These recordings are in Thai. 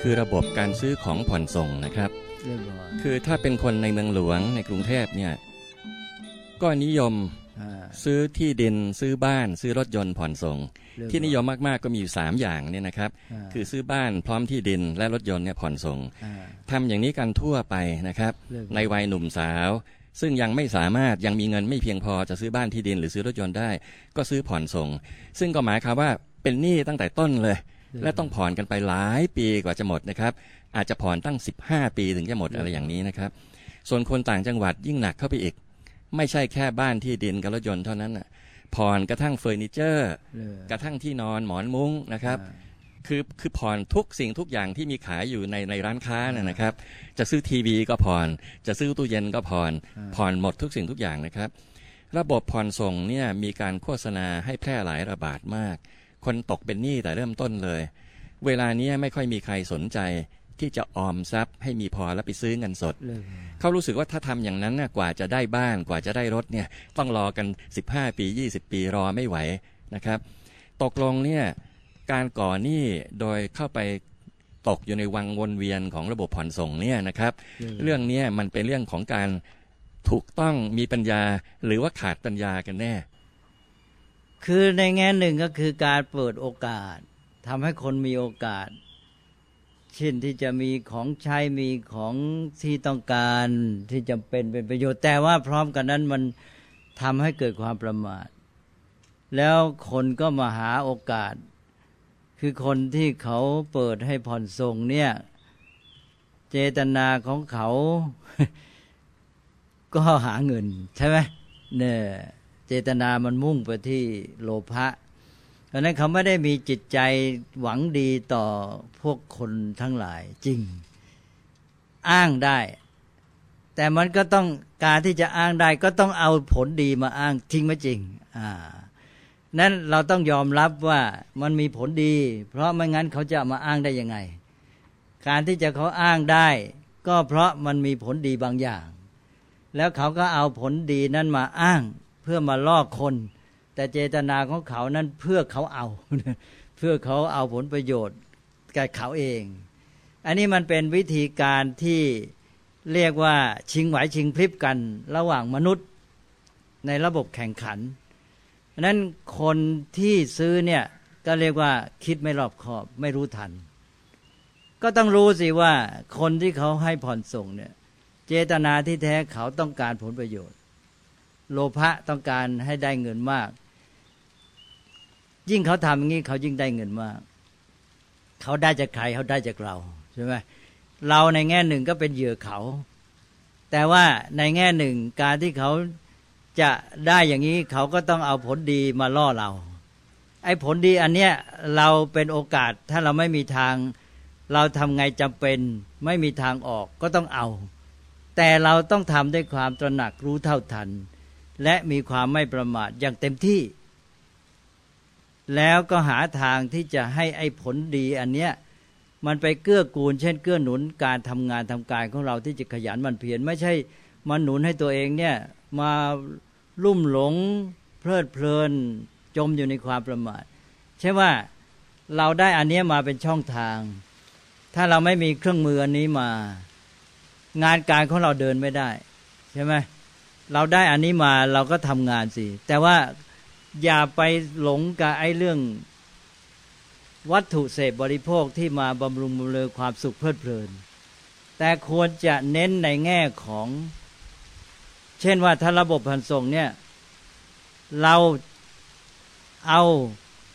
คือระบบการซื้อของผ่อนส่งนะครับเรียบร้อยคือถ้าเป็นคนในเมืองหลวงในกรุงเทพเนี่ยก็นิยมอ่าซื้อที่ดินซื้อบ้าน ซื้อรถยนต์ผ่อนส่งเรีบร้อที่นิยมมากๆก็มีอยู่สามอย่างเนี่ยนะครับาคือซื้อบ้านพร้อมที่ดินและรถยนต์เนี่ยผ่อนส่งอ่าทำอย่างนี้กันทั่วไปนะครับเรียบร้อยในวัยหนุ่มสาว ซึ่งยังไม่สามารถยังมีเงินไม่เพียงพอจะซื้อบ้านที่ดินหรือซื้อรถยนต์ได้ ก็ซื้อผ่อนส่ง ซึ่งก็หมายความว่าเป็นหนี้ตั้งแต่ต้นเลย และต้องผ่อนกันไปหลายปีกว่าจะหมดนะครับอาจจะผ่อนตั้ง 15 ปีถึงจะหมดอะไรอย่างนี้นะครับ ส่วนคนต่างจังหวัดยิ่งหนักเข้าไปอีก ไม่ใช่แค่บ้านที่ดินกับรถยนต์เท่านั้นน่ะผ่อนกระทั่งเฟอร์นิเจอร์เรียบกระทั่งที่นอนหมอนมุ้งนะครับอ่าคือคือผ่อนทุกสิ่งทุกอย่างที่มีขายอยู่ในในร้านค้าน่ะนะครับ จะซื้อทีวีก็ผ่อน จะซื้อตู้เย็นก็ผ่อนอ่าผ่อนหมดทุกสิ่งทุกอย่างนะครับ ระบบผ่อนส่งเนี่ยมีการโฆษณาให้แพร่หลายระบาดมาก คนตกเป็นหนี้แต่เริ่มต้นเลย เวลาเนี้ยไม่ค่อยมีใครสนใจที่จะออมทรัพย์ให้มีพอแล้วไปซื้อเงินสดเรียบร้อยเขารู้สึกว่าถ้าทำอย่างนั้นน่ะกว่าจะได้บ้านกว่าจะได้รถเนี่ยต้องรอกัน 15 ปี 20 ปีรอไม่ไหวนะครับ ตกลงเนี่ยการก่อหนี้โดยเข้าไปตกอยู่ในวังวนเวียนของระบบผ่อนส่งเนี่ยนะครับ เรื่องเนี้ยมันเป็นเรื่องของการถูกต้องมีปัญญาหรือว่าขาดปัญญากันแน่ คือในแง่หนึ่งก็คือการเปิดโอกาสทำให้คนมีโอกาส เช่นที่จะมีของใช้มีของที่ต้องการที่จำเป็นเป็นประโยชน์ แต่ว่าพร้อมกันนั้นมันทำให้เกิดความประมาท แล้วคนก็มาหาโอกาส คือคนที่เขาเปิดให้ผ่อนส่งเนี่ย เจตนาของเขา ก็หาเงินใช่ไหมเนี่ย เจตนามันมุ่งไปที่โลภะเพราะนั้นเขาไม่ได้มีจิตใจหวังดีต่อพวกคนทั้งหลายจริง อ้างได้ แต่มันก็ต้องการที่จะอ้างได้ก็ต้องเอาผลดีมาอ้างจริงไหมจริง อ่านั้นเราต้องยอมรับว่ามันมีผลดี เพราะไม่งั้นเขาจะมาอ้างได้ยังไง การที่จะเขาอ้างได้ ก็เพราะมันมีผลดีบางอย่าง แล้วเขาก็เอาผลดีนั้นมาอ้าง เพื่อมาล่อคน แต่เจตนาของเขานั้นเพื่อเขาเอา เพื่อเขาเอาผลประโยชน์กับเขาเอง อันนี้มันเป็นวิธีการที่เรียกว่าชิงไหวชิงพริบกัน ระหว่างมนุษย์ในระบบแข่งขันนั้นคนที่ซื้อเนี่ยก็เรียกว่าคิดไม่รอบคอบ ไม่รู้ทัน ก็ต้องรู้สิว่าคนที่เขาให้ผ่อนส่งเนี่ย เจตนาที่แท้เขาต้องการผลประโยชน์ โลภะต้องการให้ได้เงินมาก ยิ่งเขาทำอย่างนี้เขายิ่งได้เงินมาก เขาได้จากใครเขาได้จากเราใช่ไหมเราในแง่หนึ่งก็เป็นเหยื่อเขา แต่ว่าในแง่หนึ่งการที่เขาจะได้อย่างนี้เขาก็ต้องเอาผลดีมาล่อเรา ไอ้ผลดีอันเนี้ยเราเป็นโอกาสถ้าเราไม่มีทาง เราทำไงจำเป็น ไม่มีทางออกก็ต้องเอา แต่เราต้องทำด้วยความตระหนักรู้เท่าทัน และมีความไม่ประมาทอย่างเต็มที่ แล้วก็หาทางที่จะให้ไอ้ผลดีอันเนี้ยมันไปเกื้อกูล เช่น เกื้อหนุนการทำงานทำการของเราที่จะขยันมันเพียรไม่ใช่มาหนุนให้ตัวเองเนี่ยมาลุ่มหลงเพลิดเพลินจมอยู่ในความประมาทใช่ว่าเราได้อันเนี้ยมาเป็นช่องทาง ถ้าเราไม่มีเครื่องมืออันนี้มา งานการของเราเดินไม่ได้ ใช่ไหม เราได้อันนี้มาเราก็ทำงานสิ แต่ว่าอย่าไปหลงกับไอ้เรื่อง วัตถุเสพบริโภคที่มาบำรุงบำเรอความสุขเพลิดเพลิน แต่ควรจะเน้นในแง่ของ เช่นว่าถ้าระบบพันส่งเนี่ย เราเอา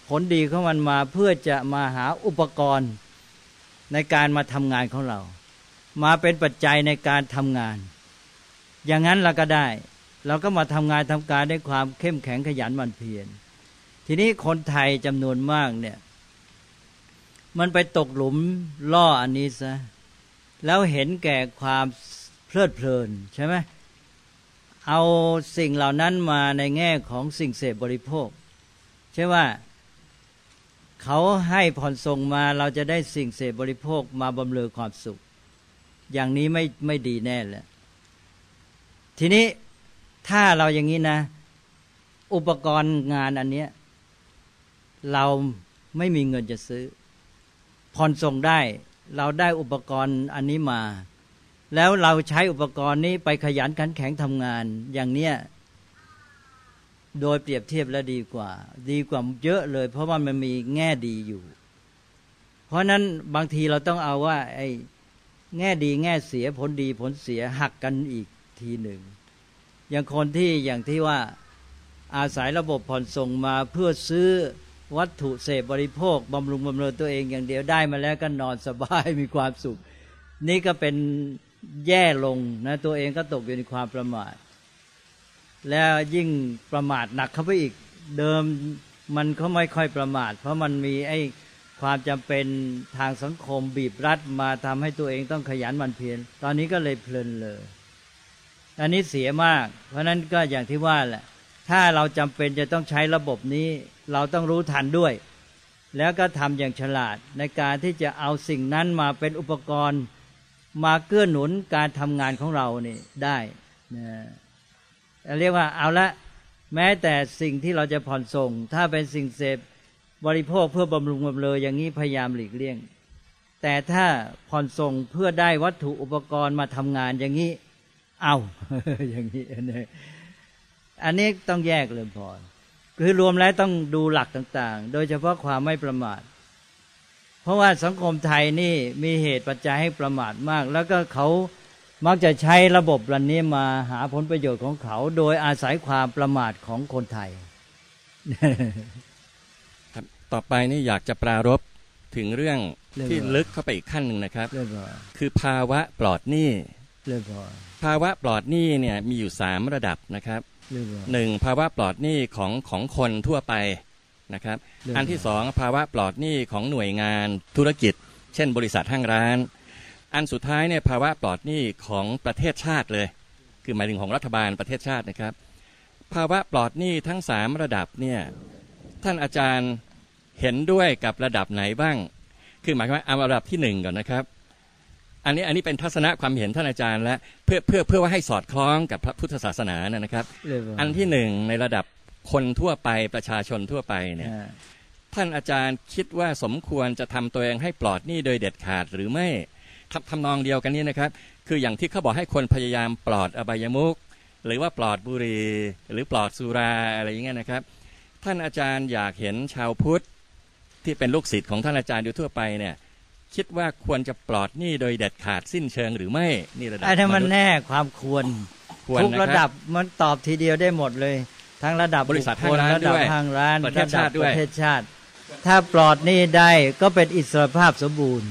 ผลดีของมันมาเพื่อจะมาหาอุปกรณ์ในการมาทำงานของเรา มาเป็นปัจจัยในการทำงาน อย่างนั้นเราก็ได้ เราก็มาทำงานทำการด้วยความเข้มแข็งขยันหมั่นเพียรทีนี้คนไทยจำนวนมากเนี่ย มันไปตกหลุมล่ออันนี้ซะแล้วเห็นแก่ความเพลิดเพลินใช่ไหมเอาสิ่งเหล่านั้นมาในแง่ของสิ่งเสพบริโภค ใช่ว่าเขาให้ผ่อนส่งมาเราจะได้สิ่งเสพบริโภคมาบำเรอความสุข อย่างนี้ไม่ไม่ดีแน่แหละ ทีนี้ถ้าเราอย่างนี้นะ อุปกรณ์งานอันเนี้ยเราไม่มีเงินจะซื้อผ่อนส่งได้ เราได้อุปกรณ์อันนี้มา แล้วเราใช้อุปกรณ์นี้ไปขยันขันแข็งทำงาน อย่างเนี้ยโดยเปรียบเทียบแล้วดีกว่า ดีกว่าเยอะเลย เพราะว่ามันมีแง่ดีอยู่ เพราะนั้นบางทีเราต้องเอาว่า ไอ้แง่ดีแง่เสียผลดีผลเสียหักกันอีก ทีหนึ่ง อย่างคนที่อย่างที่ว่าอาศัยระบบผ่อนส่งมาเพื่อซื้อวัตถุเสพบริโภคบำรุงบำเรอตัวเองอย่างเดียวได้มาแล้วก็นอนสบายมีความสุข นี่ก็เป็นแย่ลงนะตัวเองก็ตกอยู่ในความประมาท แล้วยิ่งประมาทหนักเข้าไปอีกเดิมมันก็ไม่ค่อยประมาท เพราะมันมีไอ้ความจำเป็นทางสังคมบีบรัดมาทำให้ตัวเองต้องขยันมันเพียรตอนนี้ก็เลยเพลินเลย อันนี้เสียมาก เพราะนั้นก็อย่างที่ว่าแหละ ถ้าเราจำเป็นจะต้องใช้ระบบนี้ เราต้องรู้ทันด้วย แล้วก็ทำอย่างฉลาดในการที่จะเอาสิ่งนั้นมาเป็นอุปกรณ์ มาเกื้อหนุนการทำงานของเรานี่ได้นะเรียกว่าเอาละแม้แต่สิ่งที่เราจะผ่อนส่ง ถ้าเป็นสิ่งเสพบริโภคเพื่อบำรุงบำเรออย่างนี้พยายามหลีกเลี่ยง แต่ถ้าผ่อนส่งเพื่อได้วัตถุอุปกรณ์มาทำงานอย่างนี้ เอาอย่างนี้อันนี้อันนี้ต้องแยกเลยพอคือรวมแล้วต้องดูหลักต่างๆ โดยเฉพาะความไม่ประมาท เพราะว่าสังคมไทยนี่มีเหตุปัจจัยให้ประมาทมาก แล้วก็เขามักจะใช้ระบบรันนี้มาหาผลประโยชน์ของเขา โดยอาศัยความประมาทของคนไทย ครับต่อไปนี่อยากจะปรารบถึงเรื่องเรื่องที่อะไรลึกเข้าไปอีกขั้นหนึ่งนะครับเรียบร้อยคือภาวะปลอดหนี้เรียบร้อย ภาวะปลอดหนี้เนี่ยมีอยู่สามระดับนะครับเรียบร้อยหนึ่งภาวะปลอดหนี้ของของคนทั่วไปนะครับเรื่องอันที่สองภาวะปลอดหนี้ของหน่วยงานธุรกิจ เช่น บริษัทห้างร้าน อันสุดท้ายเนี่ยภาวะปลอดหนี้ของประเทศชาติเลย คือหมายถึงของรัฐบาลประเทศชาตินะครับ ภาวะปลอดหนี้ทั้งสามระดับเนี่ยท่านอาจารย์เห็นด้วยกับระดับไหนบ้าง คือหมายความว่าเอาระดับที่หนึ่งก่อนนะครับ อันนี้อันนี้เป็นทัศนะความเห็นท่านอาจารย์และเพื่อเพื่อเพื่อว่าให้สอดคล้องกับพระพุทธศาสนานะครับเรียบร้อยอันที่หนึ่งในระดับคนทั่วไปประชาชนทั่วไปเนี่ยอ่าท่านอาจารย์คิดว่าสมควรจะทำตัวเองให้ปลอดหนี้โดยเด็ดขาดหรือไม่ทำทำนองเดียวกันนี้นะครับ คืออย่างที่เขาบอกให้คนพยายามปลอดอบายมุขหรือว่าปลอดบุหรี่หรือปลอดสุราอะไรอย่างเงี้ยนะครับ ท่านอาจารย์อยากเห็นชาวพุทธที่เป็นลูกศิษย์ของท่านอาจารย์อยู่ทั่วไปเนี่ย คิดว่าควรจะปลอดหนี้โดยเด็ดขาดสิ้นเชิงหรือไม่นี่ระดับไอ้ถ้ามันษย์แน่ความควรควรทุกนะระคดัรับบมันตอบทีเดียวได้หมดเลย ทั้งระดับบริษัทคคลห้างร้านระดับด้วยห้างร้านประเทศชาติดับด้วยประเทศชาติ ถ้าปลอดหนี่ได้ก็เป็นอิสรภาพสมบูรณ์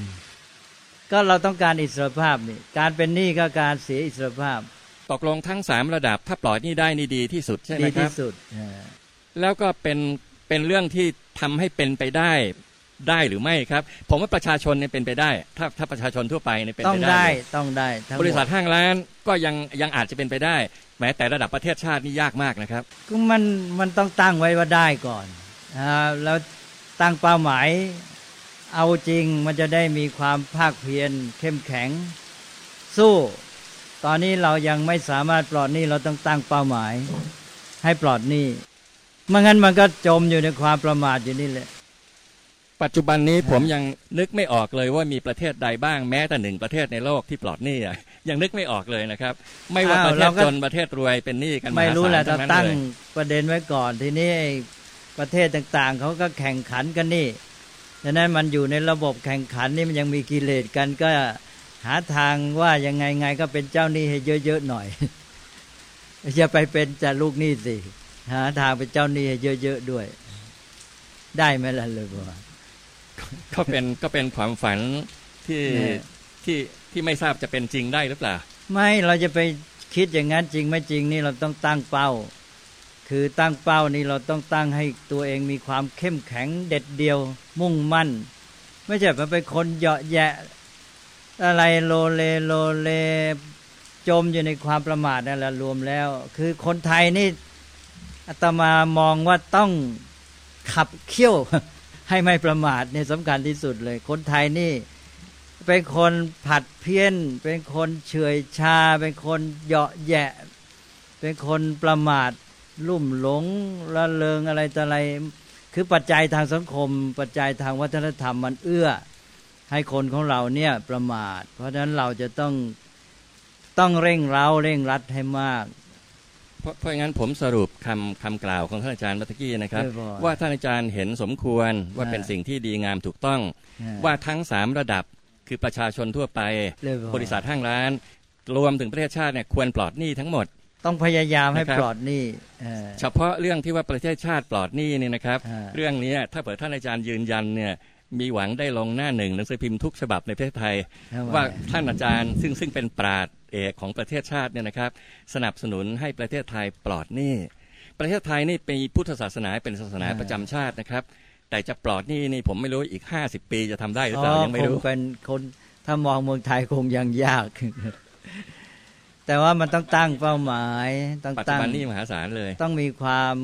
ก็เราต้องการอิสรภาพนี่การเป็นหนี้ก็การเสียอิสรภาพตกลงทั้งสามระดับถ้าปลอดหนี้ได้นี่ดีที่สุดใช่ไหมดีครัที่บสุดอ่าแล้วก็เป็นเป็นเรื่องที่ทำให้เป็นไปได้ ได้หรือไม่ครับ ผมว่าประชาชนเนี่ยเป็นไปได้ ถ้าถ้าประชาชนทั่วไปเนี่ยเป็นต้องไปได้ ได้ต้องได้ทั้งหมบดริษัทห้างร้านก็ยังยังอาจจะเป็นไปได้ แม้แต่ระดับประเทศชาตินี่ยากมากนะครับ ก็มันมันต้องตั้งไว้ว่าได้ก่อนอ่าแล้วตั้งเป้าหมาย เอาจริงมันจะได้มีความภาคเพียรเข้มแข็ง สู้ ตอนนี้เรายังไม่สามารถปลอดหนี้เราต้องตั้งเป้าหมาย ให้ปลอดหนี้ไม่งั้นมันก็จมอยู่ในความประมาทอยู่นี่แหละ ปัจจุบันนี้ผมยังนึกไม่ออกเลยว่ามีประเทศใดบ้างแม้แต่หนึ่งประเทศในโลกที่ปลอดหนี้อะยังนึกไม่ออกเลยนะครับ ไม่ว่าอ้าวประเทศเราก็จนประเทศรวยเป็นหนี้กันไม่รู้แหละมหาศาเราทั้งนั้นตั้งเลยประเด็นไว้ก่อนทีนี้ไอ้ประเทศต่างๆเขาก็แข่งขันกันนี่ดังนั้นมันอยู่ในระบบแข่งขันนี่มันยังมีกิเลสกันก็หาทางว่ายังไงไงก็เป็นเจ้าหนี้ให้เยอะๆหน่อยอย่าไปเป็นจะลูกหนี้สิหาทางเป็นเจ้าหนี้ให้เยอะๆด้วย ได้ไหมล่ะเลยบอกว่า ก็เป็นก็เป็นความฝันที่แน่ที่ที่ไม่ทราบจะเป็นจริงได้หรือเปล่า ไม่เราจะไปคิดอย่างนั้นจริงไม่จริงนี่เราต้องตั้งเป้า คือตั้งเป้านี่เราต้องตั้งให้ตัวเองมีความเข้มแข็งเด็ดเดียว มุ่งมั่น ไม่ใช่มาเป็นคนเหยาะแยะ อะไรโลเลโลเลจมอยู่ในความประมาทนั่นแหละรวมแล้ว คือคนไทยนี่อาตมามองว่าต้องขับเคี่ยว ให้ไม่ประมาทเนี่ยสำคัญที่สุดเลย คนไทยนี่ เป็นคนผัดเพี้ยน เป็นคนเฉอยชา เป็นคนเหยาะแยะ เป็นคนประมาทลุ่มหลงละเลงอะไรต่ออะไร คือปัจจัยทางสังคม ปัจจัยทางวัฒนธรรมมันเอื้อ ให้คนของเราเนี่ยประมาท เพราะฉะนั้นเราจะต้องต้องเร่งเร้าเร่งรัดให้มาก เพราะเพราะงั้นผมสรุปคำคำกล่าวของท่านอาจารย์เมื่อกี้นะครับเรียบร้อยว่าท่านอาจารย์เห็นสมควรว่าอ่าเป็นสิ่งที่ดีงามถูกต้องอ่าว่าทั้งสามระดับคือประชาชนทั่วไปเรียบร้อยบริษัทห้างร้าน รวมถึงประเทศชาติเนี่ยควรปลอดหนี้ทั้งหมด ต้องพยายามให้นะครับปลอดหนี้เออเฉพาะเรื่องที่ว่าประเทศชาติปลอดหนี้เนี่ยนะครับอ่าเรื่องนี้ถ้าเปิดท่านอาจารย์ยืนยันเนี่ยมีหวังได้ลงหน้าหนึ่งหนังสือพิมพ์ทุกฉบับในประเทศไทยทำไมว่าท่านอาจารย์ซึ่งซึ่งเป็นปราด เอกของประเทศชาติเนี่ยนะครับ สนับสนุนให้ประเทศไทยปลอดหนี้ ประเทศไทยนี่เป็นพุทธศาสนาเป็นศาสนาประจำชาตินะครับ แต่จะปลอดหนี้นี่ผมไม่รู้อีก 50 ปีจะทำได้หรือเปล่ายังไม่รู้คงเป็นคนถ้ามองเมืองไทยคงยังยาก แต่ว่ามันต้องตั้งเป้าหมายต้องปัจจุตั้งบันนี่มหาศาลเลย ต้องมีความ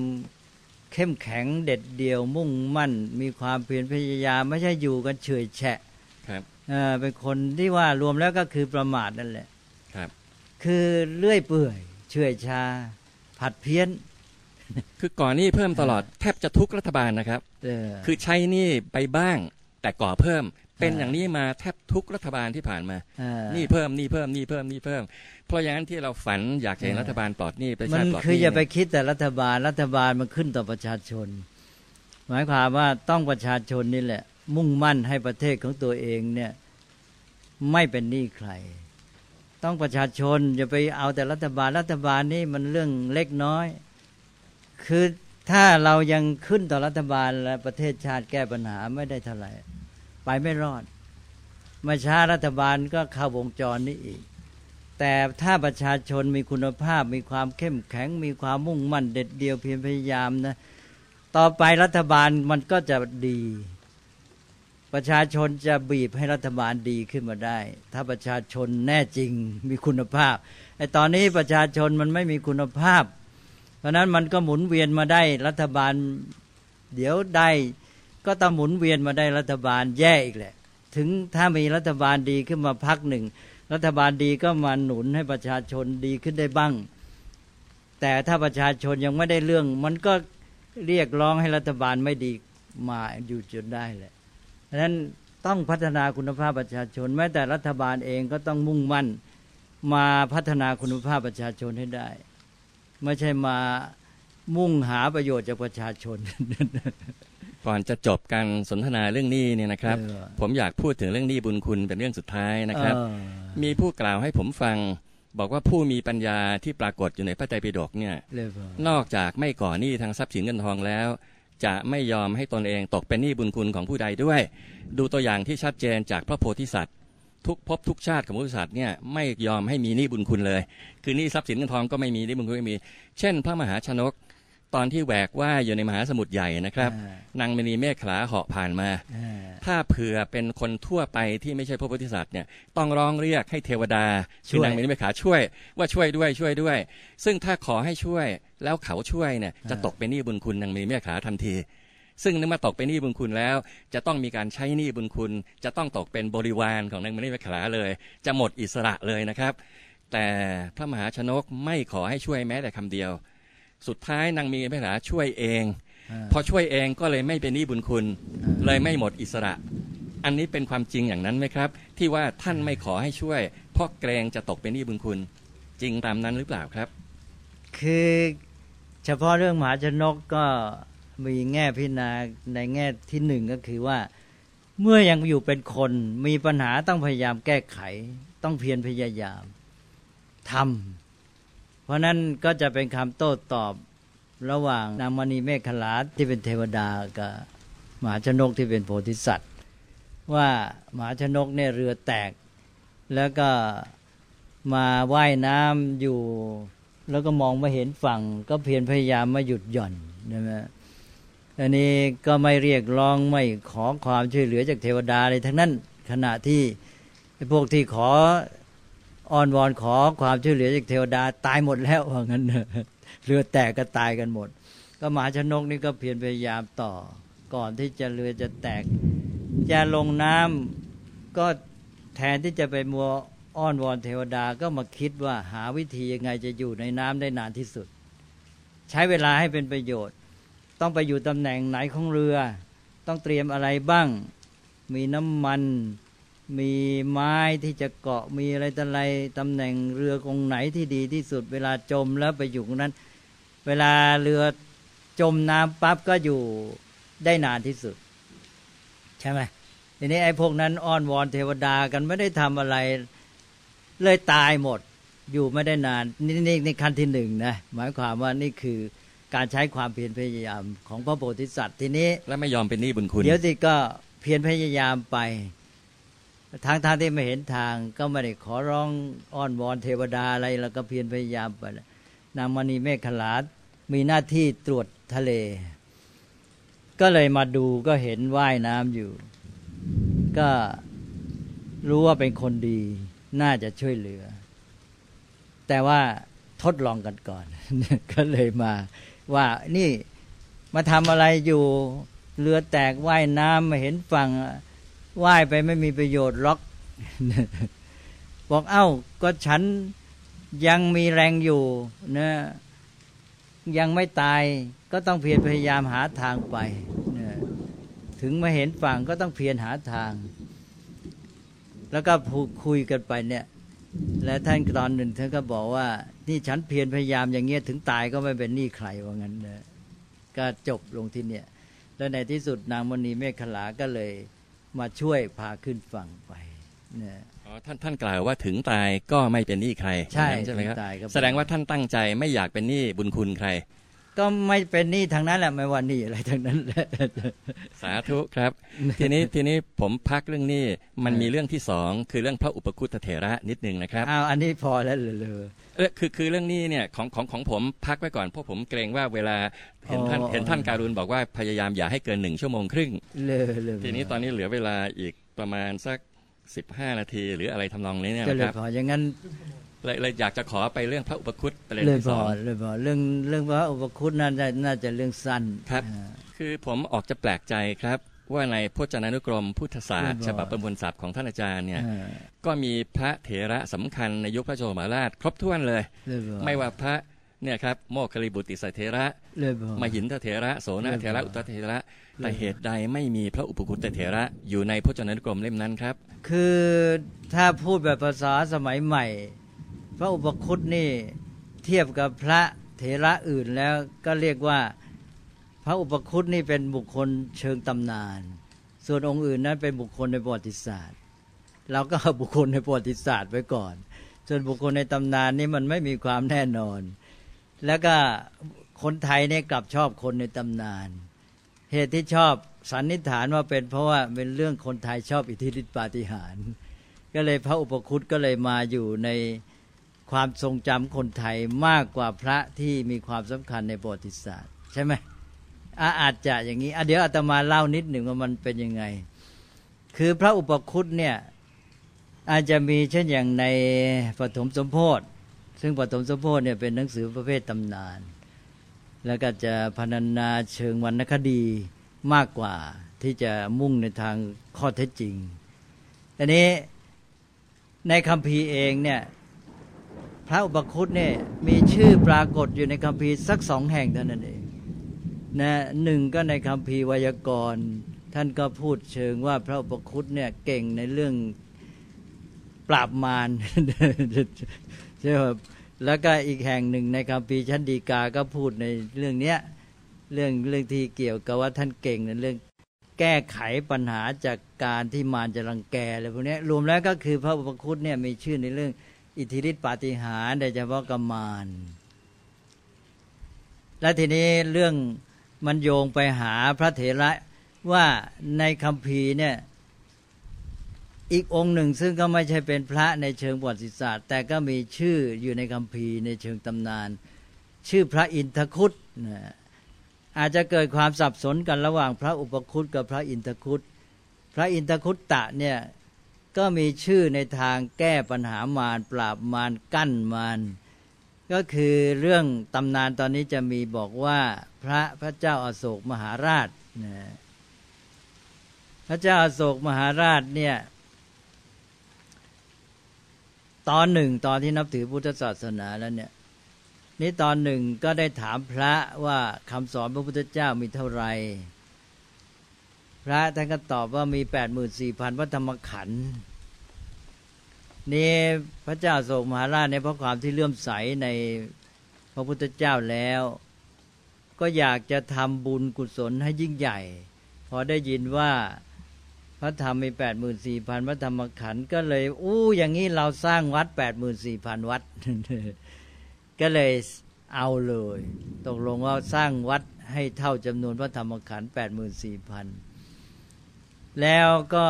เข้มแข็งเด็ดเดี่ยวมุ่งมั่น มีความเพียรพยายามไม่ใช่อยู่กันเฉยแฉะครับเออเป็นคนที่ว่ารวมแล้วก็คือประมาทนั่นแหละ ครับคือเลื่อยเปื่อยเฉอยชา ผัดเพี้ยน คือก่อนหนี้เพิ่มตลอดแทบจะทุกรัฐบาลนะครับเออคือใช้หนี้ไปบ้าง แต่ก่อเพิ่ม เป็นอ่าอย่างนี้มาแทบทุกรัฐบาลที่ผ่านมาเออหนี่เพิ่มหนี่เพิ่มหนี่เพิ่มหนี่เพิ่ม เพราะอย่างนั้นที่เราฝันอยากจะเห็นเออรัฐบาลปลอดหนี้ประมัชานติปลอดหคือนี้อย่าไปคิดแต่รัฐบาลรัฐบาลมันขึ้นต่อประชาชน หมายความว่าต้องประชาชนนี่แหละ มุ่งมั่นให้ประเทศของตัวเองเนี่ยไม่เป็นหนี้ใคร ต้องประชาชนอย่าไปเอาแต่รัฐบาลรัฐบาลนี่มันเรื่องเล็กน้อย คือถ้าเรายังขึ้นต่อรัฐบาลและประเทศชาติแก้ปัญหาไม่ได้เท่าไหร่ไปไม่รอดมาช้ารัฐบาลก็เข้าวงจรนี้อีก แต่ถ้าประชาชนมีคุณภาพ มีความเข้มแข็ง มีความมุ่งมั่นเด็ดเดียวเพียรพยายามนะ ต่อไปรัฐบาลมันก็จะดี ประชาชนจะบีบให้รัฐบาลดีขึ้นมาได้ ถ้าประชาชนแน่จริงมีคุณภาพไอ้ตอนนี้ประชาชนมันไม่มีคุณภาพ เพราะนั้นมันก็หมุนเวียนมาได้รัฐบาล เดี๋ยวได้ ก็ต้องหมุนเวียนมาได้รัฐบาลแย่อีกแหละ ถึงถ้ามีรัฐบาลดีขึ้นมาพักหนึ่ง รัฐบาลดีก็มาหนุนให้ประชาชนดีขึ้นได้บ้าง แต่ถ้าประชาชนยังไม่ได้เรื่อง มันก็เรียกร้องให้รัฐบาลไม่ดีมาอยู่จนได้แหละ ดังนั้นต้องพัฒนาคุณภาพประชาชน แม้แต่รัฐบาลเองก็ต้องมุ่งมั่นมาพัฒนาคุณภาพประชาชนให้ได้ ไม่ใช่มามุ่งหาประโยชน์จากประชาชน ก่อนจะจบการสนทนาเรื่องหนี้เนี่ยนะครับเออผมอยากพูดถึงเรื่องหนี้บุญคุณเป็นเรื่องสุดท้ายนะครับเออมีผู้กล่าวให้ผมฟังบอกว่าผู้มีปัญญาที่ปรากฏอยู่ในพระไตรปิฎกเนี่ยเรียบร้อยนอกจากไม่ก่อหนี้ทางทรัพย์สินเงินทองแล้ว จะไม่ยอมให้ตนเองตกเป็นหนี้บุญคุณของผู้ใดด้วย ดูตัวอย่างที่ชัดเจนจากพระโพธิสัตว์ทุกภพทุกชาติของพระโพธิสัตว์เนี่ยไม่ยอมให้มีหนี้บุญคุณเลย คือหนี้ทรัพย์สินเงินทองก็ไม่มีหนี้บุญคุณไม่มี เช่น พระมหาชนก ตอนที่แหวกว่ายอยู่ในมหาสมุทรใหญ่นะครับอ่านางมณีเมฆขลาเหาะผ่านมาอ่าถ้าเผื่อเป็นคนทั่วไปที่ไม่ใช่พระโพธิสัตว์เนี่ยต้องร้องเรียกให้เทวดาช่คืวยอนางมณีเมฆขาช่วย ว่าช่วยด้วยช่วยด้วย ซึ่งถ้าขอให้ช่วยแล้วเขาช่วยเนี่ยจะตกเป็นหนี้บุญคุณนางมณีเมฆขาทันทีซึ่งเมื่อตกเป็นหนี้บุญคุณแล้ว จะต้องมีการใช้หนี้บุญคุณ จะต้องตกเป็นบริวารของนางมณีเมฆขาเลย จะหมดอิสระเลยนะครับ แต่พระมหาชนกไม่ขอให้ช่วยแม้แต่คำเดียว สุดท้ายนางมณีเมฆขาช่วยเองอ่าพอช่วยเองก็เลยไม่เป็นหนี้บุญคุณอ่าเลยไม่หมดอิสระ อันนี้เป็นความจริงอย่างนั้นไหมครับ ที่ว่าท่านไม่ขอให้ช่วย เพราะเกรงจะตกเป็นหนี้บุญคุณ จริงตามนั้นหรือเปล่าครับ คือเฉพาะเรื่องมหาชนกก็มีแง่พิจารณาในแง่ที่หนึ่งก็คือว่าเมื่อยังอยู่เป็นคนมีปัญหาต้องพยายามแก้ไข ต้องเพียรพยายามทำเพ ราะนั้นก็จะเป็นคำโต้ตอบระหว่างนางมณีเมฆขลาที่เป็นเทวดากับมหาชนกที่เป็นโพธิสัตว์ ว่ามหาชนกเนี่ยเรือแตก แล้วก็มาว่ายน้ำอยู่ แล้วก็มองมาเห็นฝั่ง ก็เพียรพยายามมาหยุดหย่อนใช่ไหมอันนี้ก็ไม่เรียกร้องไม่ขอความช่วยเหลือจากเทวดาเลยทั้งนั้นขณะที่พวกที่ขอ อ้อนวอนขอความช่วยเหลือจากเทวดาตายหมดแล้วว่างั้นเรือแตกก็ตายกันหมด ก็มหาชนกนี่ก็เพียรพยายามต่อ ก่อนที่จะเรือจะแตก จะลงน้ำก็แทนที่จะไปมัวอ้อนวอนเทวดาก็มาคิดว่าหาวิธียังไงจะอยู่ในน้ำได้นานที่สุด ใช้เวลาให้เป็นประโยชน์ ต้องไปอยู่ตำแหน่งไหนของเรือ ต้องเตรียมอะไรบ้าง มีน้ำมัน มีไม้ที่จะเกาะมีอะไรต่ออะไรตำแหน่งเรือตรงไหนที่ดีที่สุดเวลาจมแล้วไปอยู่ตรงนั้น เวลาเรือจมน้ำปั๊บก็อยู่ได้นานที่สุด ใช่ไหมทีนี้ไอ้พวกนั้นอ้อนวอนเทวดากันไม่ได้ทำอะไร เลยตายหมด อยู่ไม่ได้นาน นี่นี่ในขั้นที่หนึ่งนะหมายความว่านี่คือการใช้ความเพียรพยายามของพระโพธิสัตว์ทีนี้ และไม่ยอมเป็นหนี้บุญคุณ เดี๋ยวสิก็เพียรพยายามไป ทางทางที่ไม่เห็นทางก็ไม่ได้ขอร้องอ้อนวอนเทวดาอะไร แล้วก็เพียรพยายามไปนางมณีเมฆขลาดมีหน้าที่ตรวจทะเล ก็เลยมาดูก็เห็นว่ายน้ำอยู่ ก็รู้ว่าเป็นคนดี น่าจะช่วยเหลือ แต่ว่าทดลองกันก่อน ก็เลยมาว่านี่มาทำอะไรอยู่เรือแตกว่ายน้ำมาเห็นฝั่ง ว่ายไปไม่มีประโยชน์หรอก บอกเอ้าก็ฉันยังมีแรงอยู่นะยังไม่ตายก็ต้องเพียรพยายามหาทางไปนะถึงมาเห็นฝั่งก็ต้องเพียรหาทาง แล้วก็พูดคุยกันไปเนี่ย และท่านตอนหนึ่งท่านก็บอกว่า นี่ฉันเพียรพยายามอย่างเงี้ยถึงตายก็ไม่เป็นหนี้ใครว่างั้นนะก็จบลงที่เนี่ย แล้วในที่สุดนางมณีเมฆขลาก็เลย มาช่วยพาขึ้นฝั่งไปนะอ๋อท่านท่านกล่าวว่าถึงตายก็ไม่เป็นหนี้ใครใช่อย่างนั้นใช่ไหมครับถึงตายก็แสดงว่าท่านตั้งใจไม่อยากเป็นหนี้บุญคุณใคร ก็ไม่เป็นหนี้ทางนั้นแหละไม่ว่าหนี้อะไรทางนั้นแหละสาธุครับ ทีนี้ทีนี้ผมพักเรื่องหนี้มันมีเรื่องที่สองคือเรื่องพระอุปคุตเถระนิดนึงนะครับอ้าวอันนี้พอแล้วเลยเลยเออคือคือเรื่องหนี้เนี่ยของของของผมพักไว้ก่อนเพราะผมเกรงว่าเวลาเห็นท่านอ๋อเห็นท่านการุณบอกว่าพยายามอย่าให้เกินหนึ่งชั่วโมงครึ่งเลยเลยทีนี้ตอนนี้เหลือเวลาอีกประมาณสักสิบห้านาทีหรืออะไรทำนองนี้เนี่ยก็นะเลคยรับพออย่างนั้น เลยเลยอยากจะขอไปเรื่องพระอุปคุตประเด็นเลยที่พสอองเลยพอเรื่องเรื่องพระอุปคุตน่าจะน่าจะเรื่องสั้นครับอ่าคือผมออกจะแปลกใจครับ ว่าในพจนานุกรมพุทธศาสตร์เรีฉยบร้อยบับประมวลศัพท์ของท่านอาจารย์เนี่ยอ่าก็มีพระเถระสำคัญในยุคพระโจมราช ครบถ้วนเลยเลยพอไม่ว่าพระเนี่ยครับโมคคิริบุติสเถระเลยพอมหินทเถระโสนเถระเรียบร้อยอุตตเถระ แต่เรียบร้อยเหตุใดไม่มีพระอุปคุตเถระอยู่ในพจนานุกรมเล่มนั้นครับ คือถ้าพูดแบบภาษาสมัยใหม่พ ระอุปคุตนี่เทียบกับพระเถระอื่นแล้วก็เรียกว่าพระอุปคุตนี่เป็นบุคคลเชิงตำนาน ส่วนองค์อื่นนั้นเป็นบุคคลในประวัติศาสตร์ เราก็บุคคลในประวัติศาสตร์ไว้ก่อนส่วนบุคคลในตำนานนี่มันไม่มีความแน่นอน แล้วก็คนไทยเนี่ยกลับชอบคนในตำนาน เหตุที่ชอบสันนิษฐานว่าเป็นเพราะว่าเป็นเรื่องคนไทยชอบอิทธิฤทธิปาฏิหาริย์ก็เลยพระอุปคุตก็เลยมาอยู่ใน ความทรงจำคนไทยมากกว่าพระที่มีความสำคัญในประวัติศาสตร์ ใช่ไหมอะอาจจะอย่างนี้เดี๋ยวอาตมาเล่านิดหนึ่งว่ามันเป็นยังไง คือพระอุปคุตเนี่ยอาจจะมีเช่นอย่างในปฐมสมโพธิซึ่งปฐมสมโพธิเนี่ยเป็นหนังสือประเภทตำนาน แล้วก็จะพรรณนาเชิงวรรณคดีมากกว่าที่จะมุ่งในทางข้อเท็จจริงอันนี้ในคำพีเองเนี่ย พระอุปคุตเนี่ยมีชื่อปรากฏอยู่ในคำพีร์สักสองแห่งเท่านั้นเองนะหนึ่งก็ในคำพีร์ไวยากรณ์ท่านก็พูดเชิงว่าพระอุปคุตเนี่ยเก่งในเรื่องปราบมารใช่ไหมแล้วก็อีกแห่งหนึ่งในคำพีร์ชั้นดีกาก็พูดในเรื่องเนี้ยเรื่องเรื่องที่เกี่ยวกับว่าท่านเก่งในเรื่องแก้ไขปัญหาจากการที่มารจะรังแกอะไรพวกนี้รวมแล้วก็คือพระอุปคุตเนี่ยมีชื่อในเรื่อง อิทธิฤทธิปาฏิหาริย์โดยเฉพาะกมารและทีนี้เรื่องมันโยงไปหาพระเถระว่าในคำพีเนี่ยอีกองค์หนึ่งซึ่งก็ไม่ใช่เป็นพระในเชิงประวัติศาสตร์ แต่ก็มีชื่ออยู่ในคำพีในเชิงตำนาน ชื่อพระอินทคุตนะอาจจะเกิดความสับสนกันระหว่างพระอุปคุตกับพระอินทคุตพระอินทคุตตะเนี่ย ก็มีชื่อในทางแก้ปัญหามารปราบมารกั้นมารก็คือเรื่องตำนานตอนนี้จะมีบอกว่าพระพระเจ้าอาโศกมหาราชนะพระเจ้าอาโศกมหาราชเนี่ยตอนหนึ่งตอนที่นับถือพุทธศาสนาแล้วเนี่ยนี่ตอนหนึ่งก็ได้ถามพระว่าคำสอนพระพุทธเจ้ามีเท่าไหร่ พระท่านก็ตอบว่ามีแปดหมื่นสี่พันพระธรรมขันธ์นี่พระเจ้าโศกมหาราชในเพราะความที่เลื่อมใสในพระพุทธเจ้าแล้ว ก็อยากจะทำบุญกุศลให้ยิ่งใหญ่ พอได้ยินว่าพระธรรมมีแปดหมื่นสี่พันพระธรรมขันธ์ก็เลย อู้อย่างนี้เราสร้างวัดแปดหมื่นสี่พันวัด ก็เลยเอาเลย ตกลงว่าสร้างวัดให้เท่าจำนวนพระธรรมขันธ์แปดหมื่นสี่พัน แล้วก็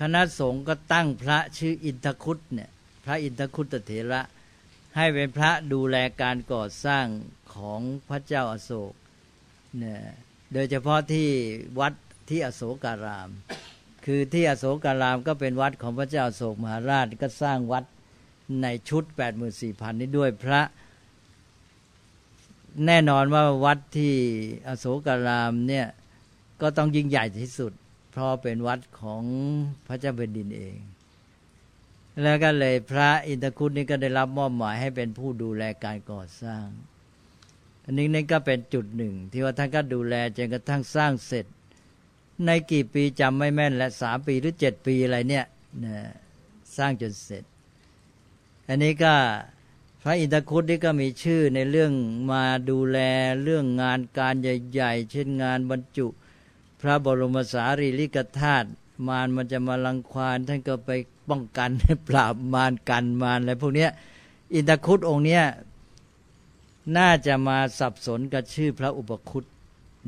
คณะสงฆ์ก็ตั้งพระชื่ออินทคุตเนี่ยพระอินทคุตเถระ ให้เป็นพระดูแลการก่อสร้างของพระเจ้าอาโศกเนี่ยโดยเฉพาะที่วัดที่อโศการาม คือที่อโศการามก็เป็นวัดของพระเจ้าอาโศกมหาราชก็สร้างวัดในชุด 84,000 นี้ด้วยพระ แน่นอนว่าวัดที่อโศการามเนี่ยก็ต้องยิ่งใหญ่ที่สุด เพราะเป็นวัดของพระเจ้าแผ่นดินเอง แล้วก็เลยพระอินทคุตนี่ก็ได้รับมอบหมายให้เป็นผู้ดูแลการก่อสร้าง อันนี้นี่ก็เป็นจุดหนึ่ง ที่ว่าท่านก็ดูแลจนกระทั่งสร้างเสร็จ ในกี่ปีจำไม่แม่นและสามปีหรือเจ็ดปีอะไรเนี่ยนะสร้างจนเสร็จ อันนี้ก็พระอินทคุตนี่ก็มีชื่อในเรื่องมาดูแลเรื่องงานการใหญ่ ๆ เช่นงานบรรจุ ระบรมสารีริกธาตุมารมันจะมาลังควานท่านก็ไปป้องกันปราบมารกันมารอะไรพวกเนี้ยอินทคุตองค์เนี้ยน่าจะมาสับสนกับชื่อพระอุปคุต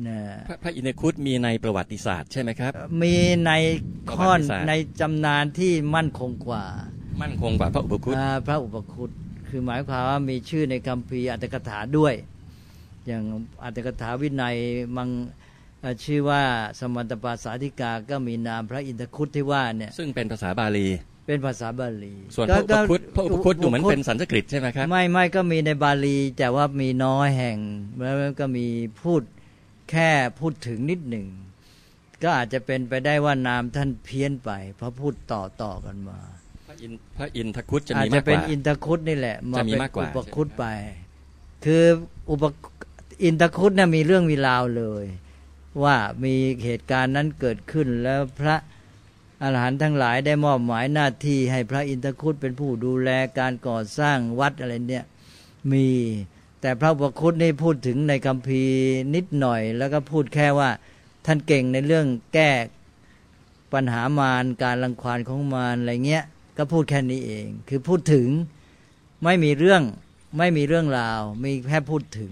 นะพระพระอินทคุตมีในประวัติศาสตร์ใช่ไหมครับ มีในข้อนประวัติศาสตร์ในจำนานที่มั่นคงกว่า มั่นคงกว่าพระอุปคุตอ่าพระอุปคุตคือหมายความว่ามีชื่อในคัมภีร์อัตถกถาด้วย อย่างอัตถกถาวินัยมังเอ่อ ชื่อว่าสมันตปาสาธิกาก็มีนามพระอินทคุตที่ว่าเนี่ย ซึ่งเป็นภาษาบาลี เป็นภาษาบาลี ส่วนพระอุปคุตพระอุปคุตดูเหมือนเป็นสันสกฤตใช่ไหมครับ ไม่ไม่ก็มีในบาลีแต่ว่ามีน้อยแห่ง แล้วก็มีพูดแค่พูดถึงนิดหนึ่ง ก็อาจจะเป็นไปได้ว่านามท่านเพี้ยนไป เพราะพูดต่อต่อกันมา พระอินพระอินทคุตจะอาจมีจะมากกเป็นว่าอินทคุตนี่แหละจะมีเป็นมากกว่าอุปคุตไป คืออุปอินทคุตเนี่ยมีเรื่องมีราวเลย ว่ามีเหตุการณ์นั้นเกิดขึ้นแล้วพระอาหารหันต์ทั้งหลายได้มอบหมายหน้าที่ให้พระอินทคุตเป็นผู้ดูแลการก่อสร้างวัดอะไรเนี่ยมีแต่พระอุปคุตนี่พูดถึงในคัมภีนิดหน่อย แล้วก็พูดแค่ว่าท่านเก่งในเรื่องแก้ปัญหามารการรังควานของมารอะไรเงี้ยก็พูดแค่นี้เอง คือพูดถึงไม่มีเรื่องไม่มีเรื่องราว มีแค่พูดถึง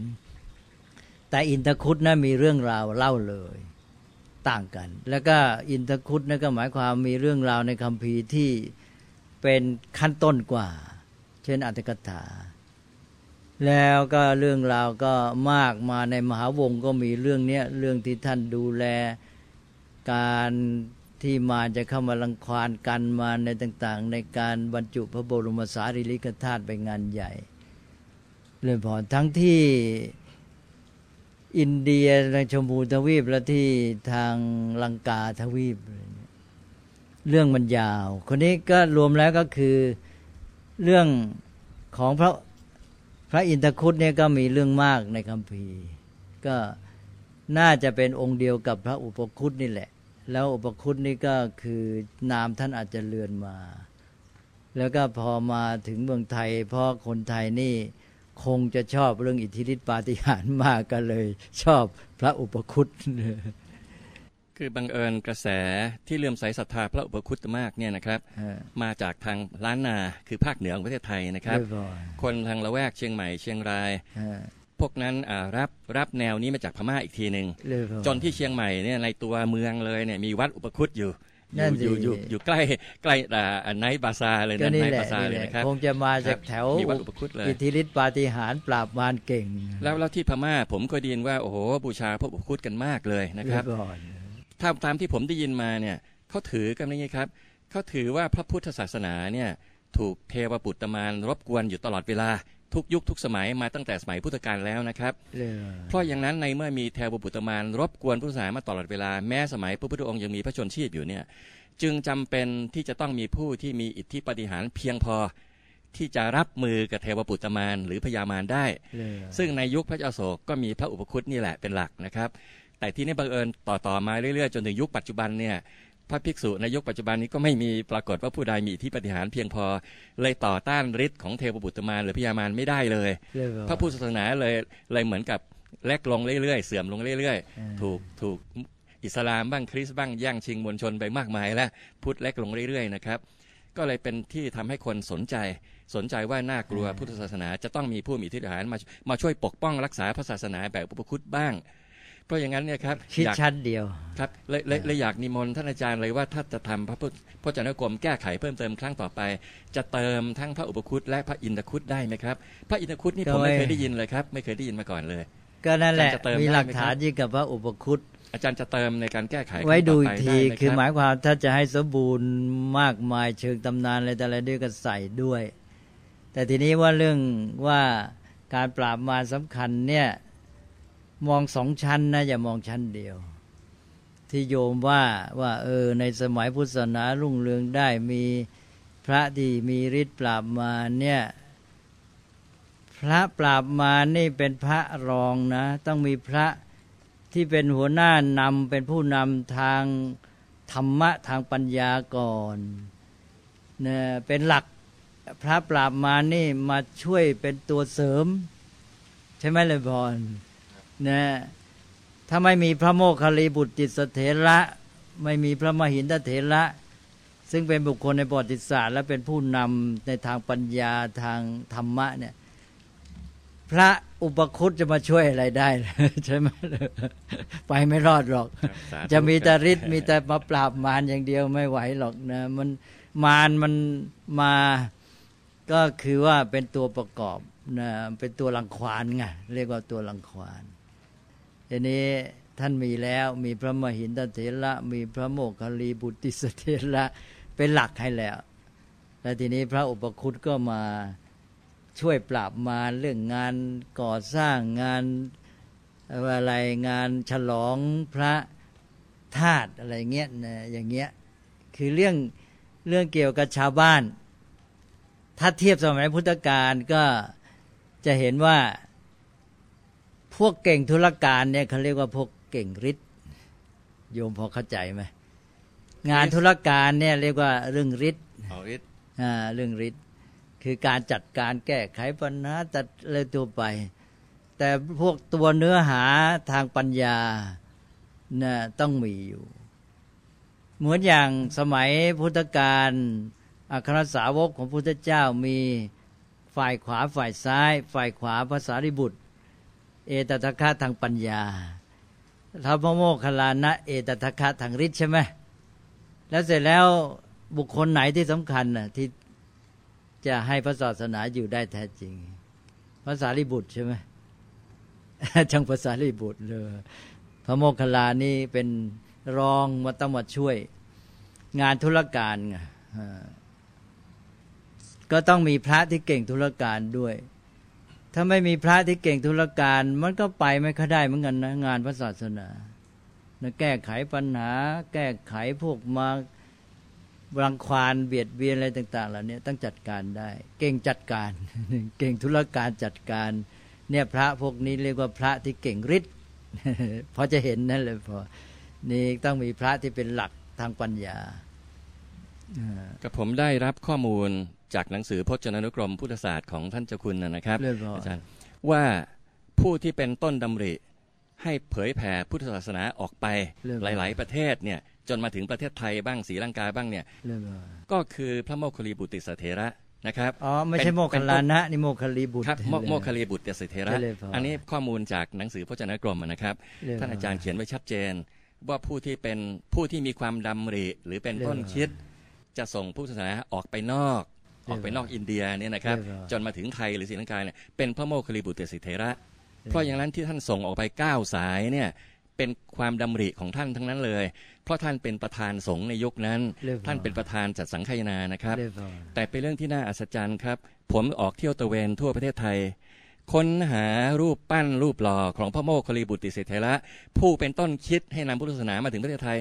แต่อินทคุตนะมีเรื่องราวเล่าเลย ต่างกัน แล้วก็อินทคุตนะก็หมายความมีเรื่องราวในคัมภีร์ที่เป็นขั้นต้นกว่า เช่นอัตถกถา แล้วก็เรื่องราวก็มากมาในมหาวงก็มีเรื่องเนี้ยเรื่องที่ท่านดูแลการที่มาจะเข้ามารังควานกันมาในต่าง ๆ ในการบรรจุพระบรมสารีริกธาตุไปงานใหญ่เลยพอทั้งที่ อินเดียในชมพูทวีปและที่ทางลังกาทวีป เรื่องมันยาว คนนี้ก็รวมแล้วก็คือเรื่องของพระพระอินทคุตเนี่ยก็มีเรื่องมากในคัมภีร์ก็น่าจะเป็นองค์เดียวกับพระอุปคุตนี่แหละ แล้วอุปคุตนี่ก็คือนามท่านอาจจะเลือนมา แล้วก็พอมาถึงเมืองไทยเพราะคนไทยนี่ คงจะชอบเรื่องอิทธิฤทธิปาฏิหาริย์มากก็เลย ชอบพระอุปคุตคือบังเอิญกระแสที่เลื่อมใสศรัทธาพระอุปคุตมากเนี่ยนะครับเออมาจากทางล้านนาคือภาคเหนือของประเทศไทยนะครับเรียบร้อยคนทางละแวกเชียงใหม่เชียงรายเออพวกนั้นอ่ารับรับแนวนี้มาจากพม่าอีกทีหนึ่งเรียบร้อยจนที่เชียงใหม่เนี่ยในตัวเมืองเลยเนี่ยมีวัดอุปคุตอยู่อ นั่นสิยู่อยู่อยู่อยู่ใกล้ใกล้อ่าไนท์บาซาร์เลยก็นะนี่ไนท์แหละบาซาร์นี่เลยแหละนะครับคงจะมาครัจากบแถวมีวัดอุปคุตเลยอิทธิฤทธิปาฏิหาริย์ปราบมารเก่ง แล้วแล้วที่พม่าผมก็ไดีนว่า โอ้โหบูชาพระอุปคุตกันมากเลยนะคเรีรัยบบร้อยถ้าตามที่ผมได้ยินมาเนี่ยเขาถือกันอย่างนี้ครับเขาถือว่าพระพุทธศาสนาเนี่ยถูกเทวปุตตมารรบกวนอยู่ตลอดเวลา ทุกยุคทุกสมัยมาตั้งแต่สมัยพุทธกาลแล้วนะครับเรียบร้อยเพราะอย่างนั้นในเมื่อมีเทวปุตตมารรบกวนพุทธศาสนามาตลอดเวลาแม้สมัยพระพุทธองค์ยังมีพระชนชีพอยู่เนี่ยจึงจำเป็นที่จะต้องมีผู้ที่มีอิทธิปาฏิหารย์เพียงพอที่จะรับมือกับเทวปุตตมารหรือพญามารได้เรียบร้อยซึ่งในยุคพระเจ้าอโศกก็มีพระอุปคุตนี่แหละเป็นหลักนะครับ แต่ที่นี่บังเอิญต่อต่อมาเรื่อยๆ จนถึงยุคปัจจุบันเนี่ย พระภิกษุในยุคปัจจุบันนี้ก็ไม่มีปรากฏว่าผู้ใดมีอิทธิปฏิหารย์เพียงพอ เลยต่อต้านฤทธิ์ของเทวบุตรมารหรือพญามารไม่ได้เลยเรียบร้อยพระพุทธศาสนาเลยเลยเหมือนกับเล็กลงเรื่อยๆ เสื่อมลงเรื่อยอืมๆถูกถูกอิสลามบ้างคริสต์บ้างแย่งชิงมวลชนไปมากมายแล้วพุทธเล็กลงเรื่อยๆนะครับก็เลยเป็นที่ทำให้คนสนใจสนใจว่าน่ากลัวพุทธศาสนา จะต้องมีผู้มีอิทธิปฏิหารย์มามาช่วยปกป้องรักษาพระศาสนาแบบอุปคุตบ้าง เพราะอย่างนั้นเนี่ยครับคิดอยากชั้นเดียวครับเลยเลยเลยอยากนิมนต์ท่านอาจารย์เลยว่าถ้าจะทำพระพุทธพจนานุกรมแก้ไขเพิ่มเติมครั้งต่อไป จะเติมทั้งพระอุปคุตและพระอินทคุตได้ไหมครับพระอินทคุตนี่ผมก็ไม่ไม่เคยได้ยินเลยครับ ไม่เคยได้ยินมาก่อนเลย ก็นั่นแหละอาจารย์จะเติมมีได้ไหมหลักฐานครับยิ่งกับพระอุปคุตอาจารย์จะเติมในการแก้ไขไว้ดูอีกรั้งทีต่ไปได้ไหมคือหรับมายความถ้าจะให้สมบูรณ์มากมายเชิงตำนานอะไรแต่อะไรด้วยก็ใส่ด้วย แต่ทีนี้ว่าเรื่องว่าการปราบมารสำคัญเนี่ย มองสองชั้นนะอย่ามองชั้นเดียว ที่โยมว่าว่าเออในสมัยพุทธศาสนารุ่งเรืองได้มีพระที่มีฤทธิ์ปราบมาเนี่ยพระปราบมานี่เป็นพระรองนะ ต้องมีพระที่เป็นหัวหน้านำเป็นผู้นำทางธรรมะทางปัญญาก่อนเนี่ยเป็นหลักพระปราบมานี่มาช่วยเป็นตัวเสริม ใช่ไหมเลยพร นะถ้าไม่มีพระโมคคัลลีบุตรจิตสเถระไม่มีพระมหินทเถระ ซึ่งเป็นบุคคลในประวัติศาสตร์ และเป็นผู้นำในทางปัญญาทางธรรมะเนี่ยพระอุปคุตจะมาช่วยอะไรได้ใช่ไหมไปไม่รอดหรอกครับสาธุจะมีแต่ฤทธิ์ครับมีแต่มาปราบมารอย่างเดียวไม่ไหวหรอกนะมันมารมันมาก็คือว่าเป็นตัวประกอบนะเป็นตัวรังควานไงเรียกว่าตัวรังควาน ทีนี้ท่านมีแล้วมีพระมหินทเถระมีพระโมคคัลลีบุติสเถระเป็นหลักให้แล้ว แล้วทีนี้พระอุปคุตก็มาช่วยปราบมารเรื่องงานก่อสร้างงานอะไรงานฉลองพระธาตุอะไรเงี้ยนะอย่างเงี้ยคือเรื่องเรื่องเกี่ยวกับชาวบ้าน ถ้าเทียบสมัยพุทธกาลก็จะเห็นว่า พวกเก่งธุรการเนี่ยเขาเรียกว่าพวกเก่งฤทธิ์โยมพอเข้าใจไหมงานธุรการเนี่ยเรียกว่าเรื่องฤทธิ์เอาฤทธิ์อ่าเรื่องฤทธิ์คือการจัดการแก้ไขปัญหาตัดอะไรตัวไป แต่พวกตัวเนื้อหาทางปัญญาน่ะต้องมีอยู่ เหมือนอย่างสมัยพุทธกาลอัครสาวกของพุทธเจ้ามีฝ่ายขวาฝ่ายซ้าย ฝ่ายขวาภาษาริบุตร เอตตะคะทางปัญญาท้าวพระโมคคลานะ เอตตะคะทางฤทธิ์ใช่ไหมแล้วเสร็จแล้วบุคคลไหนที่สำคัญน่ะที่จะให้พระศาสนาอยู่ได้แท้จริงภาษาลิบุตรใช่ไหมจังภาษาลิบุตรเลยพระโมคคัลลานี่เป็นรองมาต้องมาช่วย งานธุรการไงก็ต้องมีพระที่เก่งธุรการด้วย ถ้าไม่มีพระที่เก่งธุรการ มันก็ไปไม่ค่อยได้เหมือนกันนะงานพระศาสนานะแก้ไขปัญหา แก้ไขพวกมารังควานเบียดเบียนอะไรต่าง ๆ เหล่านี้ต้องจัดการได้ เก่งจัดการ เก่งธุรการจัดการ เนี่ยพระพวกนี้เรียกว่าพระที่เก่งฤทธิ์พอจะเห็นนั่นเลยพอนี่ต้องมีพระที่เป็นหลักทางปัญญาอ่ากับผมได้รับข้อมูล จากหนังสือพจนานุกรมพุทธศาสตร์ของท่านเจ้าคุณนะนะครับเรียบร้อยอาจารย์ว่าผู้ที่เป็นต้นดำริ ให้เผยแผ่พุทธศาสนาออกไปเรื่องหลาย ๆ ประเทศเนี่ยจนมาถึงประเทศไทยบ้างศรีลังกาบ้างเนี่ยเรื่องอะไรก็คือพระโมคคัลลีบุตรสเถระนะครับอ๋อไม่ใช่เป็นโมคคัลลานะนี่โมคคัลลีบุตรครับโมโมคคัลลีบุตรสเถระเจริญพรอันนี้ข้อมูลจากหนังสือพจนกรมนะครับเรื่องท่านอาจารย์เขียนไว้ชัดเจน ว่าผู้ที่เป็นผู้ที่มีความดำริ หรือเป็นต้นคิด จะส่งผู้ศาสนาออกไปนอก ออกไปนอกอินเดียเนี่ยนะครับเรื่องจนมาถึงไทยหรือศรีลังกาเนี่ยเป็นพระโมคคัลลีบุตรสิเถระ เพราะอย่างนั้นที่ท่านส่งออกไปเก้าสายเนี่ยเป็นความดำริของท่านทั้งนั้นเลย เพราะท่านเป็นประธานสงฆ์ในยุคนั้นเรื่องท่านเป็นประธานจัดสังฆายนานะครับเรื่องพอแต่เป็นเรื่องที่น่าอัศจรรย์ครับ ผมออกเที่ยวตระเวนทั่วประเทศไทย ค้นหารูปปั้นรูปหล่อของพระโมคคัลลีบุตรเสถระผู้เป็นต้นคิดให้นำพุทธศาสนามาถึงประเทศไทย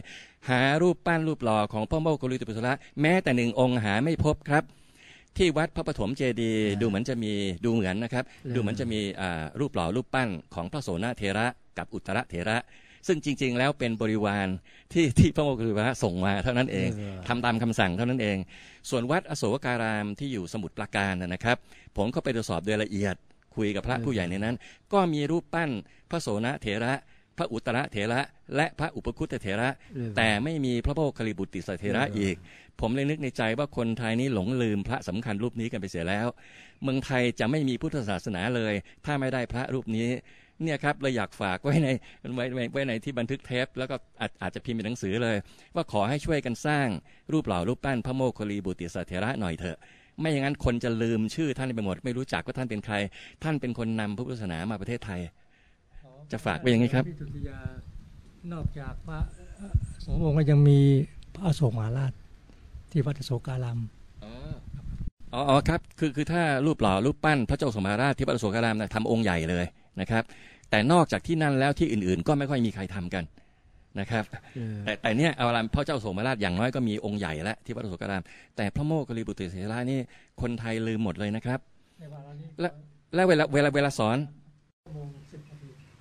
หารูปปั้นรูปหล่อของพระโมคคัลลีบุตรเสถระแม้แต่หนึ่งองค์หาไม่พบครับ ที่วัดพระปฐมเจดีย์ดูเหมือนจะมีดูเหมือนนะครับ ดูเหมือนจะมีอ่ารูปหล่อรูปปั้นของพระโสนเถระกับอุตรเถระ ซึ่งจริง ๆ แล้วเป็นบริวารที่ที่พระโมคคัลลีบุตรส่งมาเท่านั้นเองเออทำตามคำสั่งเท่านั้นเอง ส่วนวัดอโศการามที่อยู่สมุทรปราการนะนะครับ ผมก็ไปตรวจสอบโดยละเอียดคุยกับพระผู้ใหญ่ในนั้น ก็มีรูปปั้นพระโสนเถระ พระอุตรเถระ และพระอุปคุตเถระเรื่องแต่ไม่มีพระโมคคัลลีบุตรเถระอีก ผมเลยนึกในใจว่าคนไทยนี่หลงลืมพระสำคัญรูปนี้กันไปเสียแล้ว เมืองไทยจะไม่มีพุทธศาสนาเลย ถ้าไม่ได้พระรูปนี้เนี่ยครับเราอยากฝากไว้ในไว้ไว้ไว้ในที่บันทึกเทป แล้วก็อาจอาจจะพิมพ์เป็นหนังสือเลย ว่าขอให้ช่วยกันสร้างรูปหล่อรูปปั้นพระโมคคัลลีบุตรเถระหน่อยเถอะ ไม่อย่างนั้นคนจะลืมชื่อท่านไปหมด ไม่รู้จักว่าท่านเป็นใคร ท่านเป็นคนนำพระพุทธศาสนามาประเทศไทย จะฝากไว้อย่างนี้ครับพิทุติยานอกจากพระเอ่อสององค์ก็ยังมีพระอโศกมหาราชที่วัดอโศการามอ๋ออ๋อครับคือคือถ้ารูปหล่อรูปปั้นพระเจ้าสมมาราชที่วัดอโศการามนะทำองค์ใหญ่เลยนะครับ แต่นอกจากที่นั่นแล้วที่อื่นๆ ก็ไม่ค่อยมีใครทำกันนะครับเออแต่แต่เนี่ยเอาละพระเจ้าโสมราชอย่างน้อยก็มีองค์ใหญ่แล้วที่วัดอโศการาม แต่พระโมคคัลลีบุตรเถระนี่คนไทยลืมหมดเลยนะครับ และแล้วเวลาเวลาเวลาสอน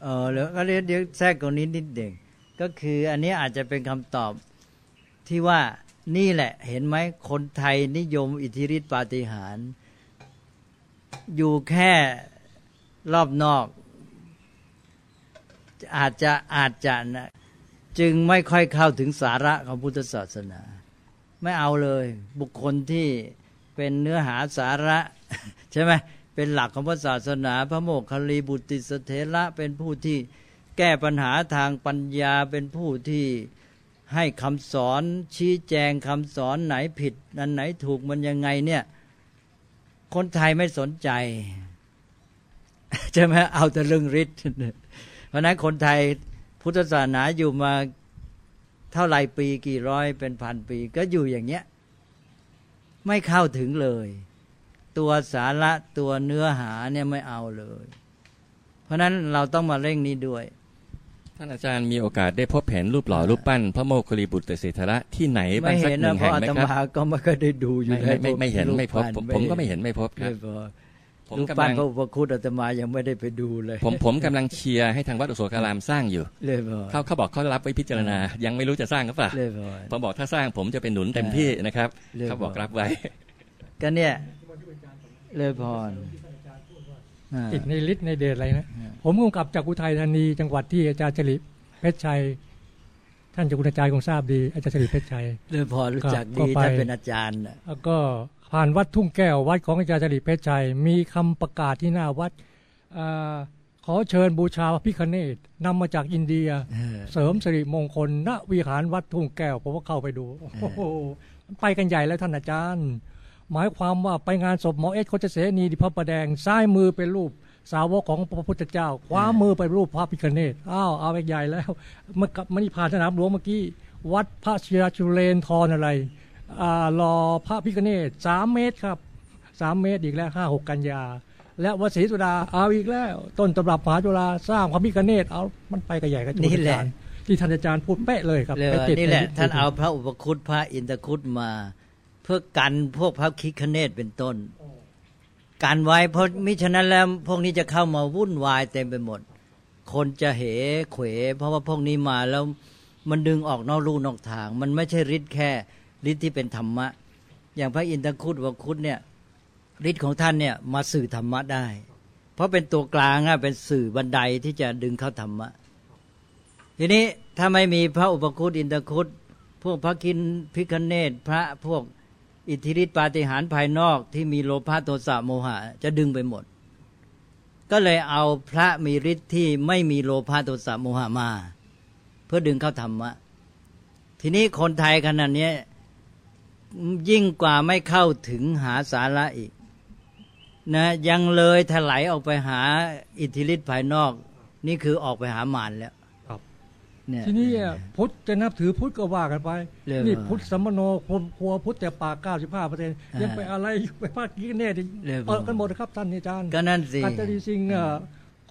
เออแล้วก็เดี๋ยวเดี๋ยวแทรกตรงนี้นิดเดียวก็คืออันนี้อาจจะเป็นคำตอบที่ว่านี่แหละเห็นไหมคนไทยนิยมอิทธิฤทธิปาฏิหาริย์อยู่แค่รอบนอก อาจจะอาจจะนะจึงไม่ค่อยเข้าถึงสาระของพุทธศาสนา ไม่เอาเลย บุคคลที่เป็นเนื้อหาสาระ ใช่ไหม เป็นหลักของพระศาสนาพระโมคคัลลีบุติสเถระเป็นผู้ที่แก้ปัญหาทางปัญญาเป็นผู้ที่ให้คำสอนชี้แจงคำสอนไหนผิดอันไหนถูกมันยังไงเนี่ยคนไทยไม่สนใจใช่ไหมเอาแต่เรื่องฤทธิ์เพราะนั้นคนไทยพุทธศาสนาอยู่มาเท่าไหรปีกี่ร้อยเป็นพันปี ก็อยู่อย่างเงี้ย ไม่เข้าถึงเลย ตัวสาระตัวเนื้อหาเนี่ยไม่เอาเลย เพราะฉะนั้นเราต้องมาเร่งนี้ด้วย ท่านอาจารย์มีโอกาสได้พบเห็นรูปหล่อรูปปั้น พระโมคคัลลีบุตรเถระที่ไหนบ้าไม่งสักเห็นหนึ่นะงเพแห่ราะงอาไหมตครับมาก็ไม่เคยได้ดูอยู่ไม่แล้วไม่ไม่ไม่เห็นไม่พบรูปผมปั้นผมก็ไม่เห็นไม่พบครับไม่พอผมรูปกำปั้ลันงพระอุปคุตอาตมายังไม่ได้ไปดูเลย ผมผมกำลังเชียร์ให้ทางวัดอโศการามสร้างอยู่เลยพอเขาเขาบอกเขารับไว้พิจารณา ยังไม่รู้จะสร้างหรือเปล่าเลยพอผมบอกถ้าสร้างผมจะเป็นหนุนเต็มที่นะครับเรียบร้อยเขาบอกรับไว้ ก็เนี่ย เลยพรอ่าติดในฤทธิ์ในเดชอะไรนะ ผมกำกับจากอุทัยธานีจังหวัดที่อาจารย์ฉลิเพชรชัย ท่านเจ้าคุณอาจารย์คงทราบดี อาจารย์ฉลิเพชรชัยเลยพรรู้จักก็ดีไปท่านเป็นอาจารย์น่ะแล้วก็ผ่านวัดทุ่งแก้ววัดของอาจารย์ฉลิเพชรชัย มีคำประกาศที่หน้าวัดอาขอเชิญบูชาพระพิคเนตนำมาจากอินเดียเออเสริมสิริมงคลณวิหารวัดทุ่งแก้วผมก็เข้าไปดูโอ้โหไปกันใหญ่แล้วท่านอาจารย์ หมายความว่าไปงานศพหมอเอสโคจเสนีที่พระประแดง ซ้ายมือเป็นรูปสาวกของพระพุทธเจ้า ขวามือเป็นรูปพระพิคเนตอ้าวเอาไปใหญ่แล้วเมื่อกลับมานี่ผ่านสนามหลวงเมื่อกี้วัดพระศิราชุเลนทรอะไรอ่ารอพระพิคเนตสามเมตรครับสามเมตรอีกแล้วห้าหกกันยา และวัดศรีสุดาเอาอีกแล้ว ต้นตำรับมหาจุฬาสร้างพระพิคเนตเอามันไปกันใหญ่กันนี่แหละที่ท่านอาจารย์พูดเป๊ะเลยครับเลยไปว่าติดนี่แหละใท่านเอาพระอุปคุตพระอินทคุตมา เพื่อกันพวกพระคิคเนตเป็นต้นกันไว้เพราะมิฉะนั้นแล้วพวกนี้จะเข้ามาวุ่นวายเต็มไปหมด คนจะเหเขว เพราะว่าพวกนี้มาแล้วมันดึงออกนอกลู่นอกทาง มันไม่ใช่ฤทธิ์แค่ฤทธิ์ที่เป็นธรรมะ อย่างพระอินทคุตอุปคุตเนี่ยฤทธิ์ของท่านเนี่ยมาสื่อธรรมะได้ เพราะเป็นตัวกลางอะเป็นสื่อบันไดที่จะดึงเข้าธรรมะ ทีนี้ถ้าไม่มีพระอุปคุตอินทคุตพวกพระกินพิคเนตพระพวก อิทธิฤทธิปาฏิหาริย์ภายนอกที่มีโลภะโทสะโมหะจะดึงไปหมด ก็เลยเอาพระมีฤทธิ์ที่ไม่มีโลภะโทสะโมหะมา เพื่อดึงเข้าธรรมะ ทีนี้คนไทยขนาดนี้ยิ่งกว่าไม่เข้าถึงหาสาระอีกนะยังเลยถลายออกไปหาอิทธิฤทธิภายนอก นี่คือออกไปหามารแล้ว เนี่ยทีนี้อะพุทธจะนับถือพุทธก็ว่ากันไปเรียกนี่ว่าพุทธสัมมโนคนครัวพุทธแต่ปาก95เปอร์เซ็นต์อ่ายัยังไปอะไรไปภาคกี้เน่ดิเรียกว่าเปิดกันหมดนะครับท่านอาจารย์ก็นั่นสิกัตรีซิงอะ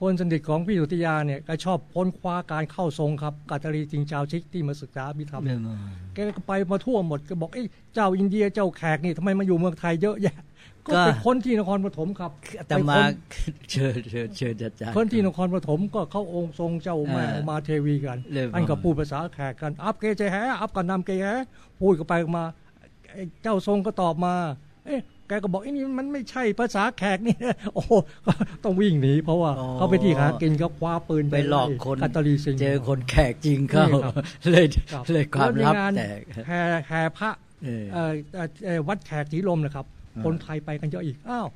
คนสนิทของพี่สุติยาเนี่ยก็ชอบพ้นคว้าการเข้าทรงครับกัตรีซิงชาวชิกที่มาศึกษาบิธรรมเรียกว่าแกก็ไปมาทั่วหมดก็บอกเอ้ยเจ้าอินเดียเจ้าแขกนี่ทำไมมาอยู่เมืองไทยเยอะแยะ ก็ก็เป็นคนที่นครปฐมครับอาตมาเชิญเชิญเชิญอาจารย์คนที่นครปฐมก็เข้าองค์ทรงเจ้าแม่อ่าอุมาเทวีกันเรียกว่าอันก็พูดภาษาแขกกัน อัพเกเจแฮอัพกันนำเกแฮพูดกันไปมาไอ้เจ้าทรงก็ตอบมา เอ๊ะแกก็บอกไอ้นี่มันไม่ใช่ภาษาแขกนี่ โอ้โหก็ต้องวิ่งหนีเพราะว่าอ๋อเขาไปที่หากินก็คว้าปืนไปหลอกคนกัตตาลีซิงเจอคนแขกจริงเข้านี่ครับเลยครับเลยความลับแในงนแตกแห่แห่พระเออเอ่อเอ่อเอ่อวัดแขกศรีลมนะครับอ่า คนไทยไปกันเยอะอีกอ้าว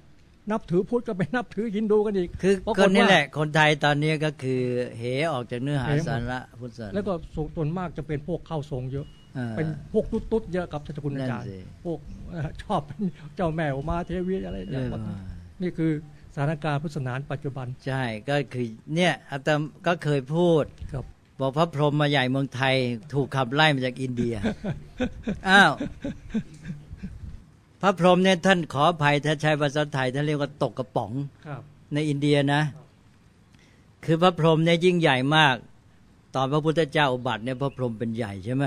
นับถือพุทธก็ไปนับถือฮินดูกันอีกคือปรากฏคนนี้ว่าแหละ คนไทยตอนนี้ก็คือเหออกจากเนื้อหาเหหมดสาระพุทธศาสนาแล้วก็ส่วนมากจะเป็นพวกเข้าทรงเยอะอ่าเป็นพวกตุ๊ดตุ๊ดๆเยอะครับท่านเจ้าคุณอาจารย์นั่นสิพวกเอ่อชอบเป็นเจ้าแม่อุมาเทวีอะไรเอเนี่ยอนี่คือสถานการณ์พุทธศาสนาปัจจุบันใช่ก็คือเนี่ยอาตมาก็เคยพูดครับบอกพระพรหมมาใหญ่เมืองไทย ถูกขับไล่มาจากอินเดีย อ้าว พระพรหมเนี่ยท่านขออภัยถ้าใช้ภาษาไทยท่านเรียกว่าตกกระป๋องครับในอินเดียนะ คือพระพรหมเนี่ยยิ่งใหญ่มาก ตอนพระพุทธเจ้าอุบัติเนี่ยพระพรหมเป็นใหญ่ใช่ไหม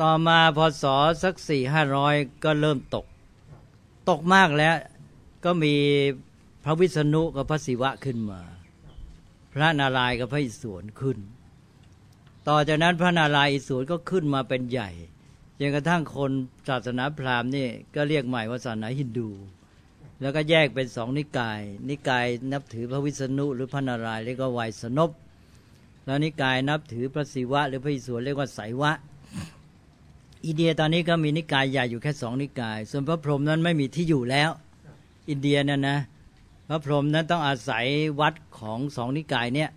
ต่อมาพศสักสี่ห้าร้อยก็เริ่มตก ตกมากแล้วก็มีพระวิษณุกับพระศิวะขึ้นมา พระนารายณ์กับพระอิศวรขึ้น ต่อจากนั้นพระนารายณ์อิศวรก็ขึ้นมาเป็นใหญ่ จนกระทั่งคนศาสนาพราหมณ์นี่ก็เรียกใหม่ว่าศาสนาฮินดู แล้วก็แยกเป็นสองนิกาย นิกายนับถือพระวิษณุหรือพระนารายณ์เรียกว่าไวยสนพแล้วนิกายนับถือพระศิวะ หรือพระอิศวรเรียกว่าไสยวะ อินเดียตอนนี้ก็มีนิกายใหญ่อยู่แค่สองนิกาย ส่วนพระพรหมนั้นไม่มีที่อยู่แล้ว อินเดียนั่นนะ พระพรหมนั้นต้องอาศัยวัดของสองนิกายเนี่ย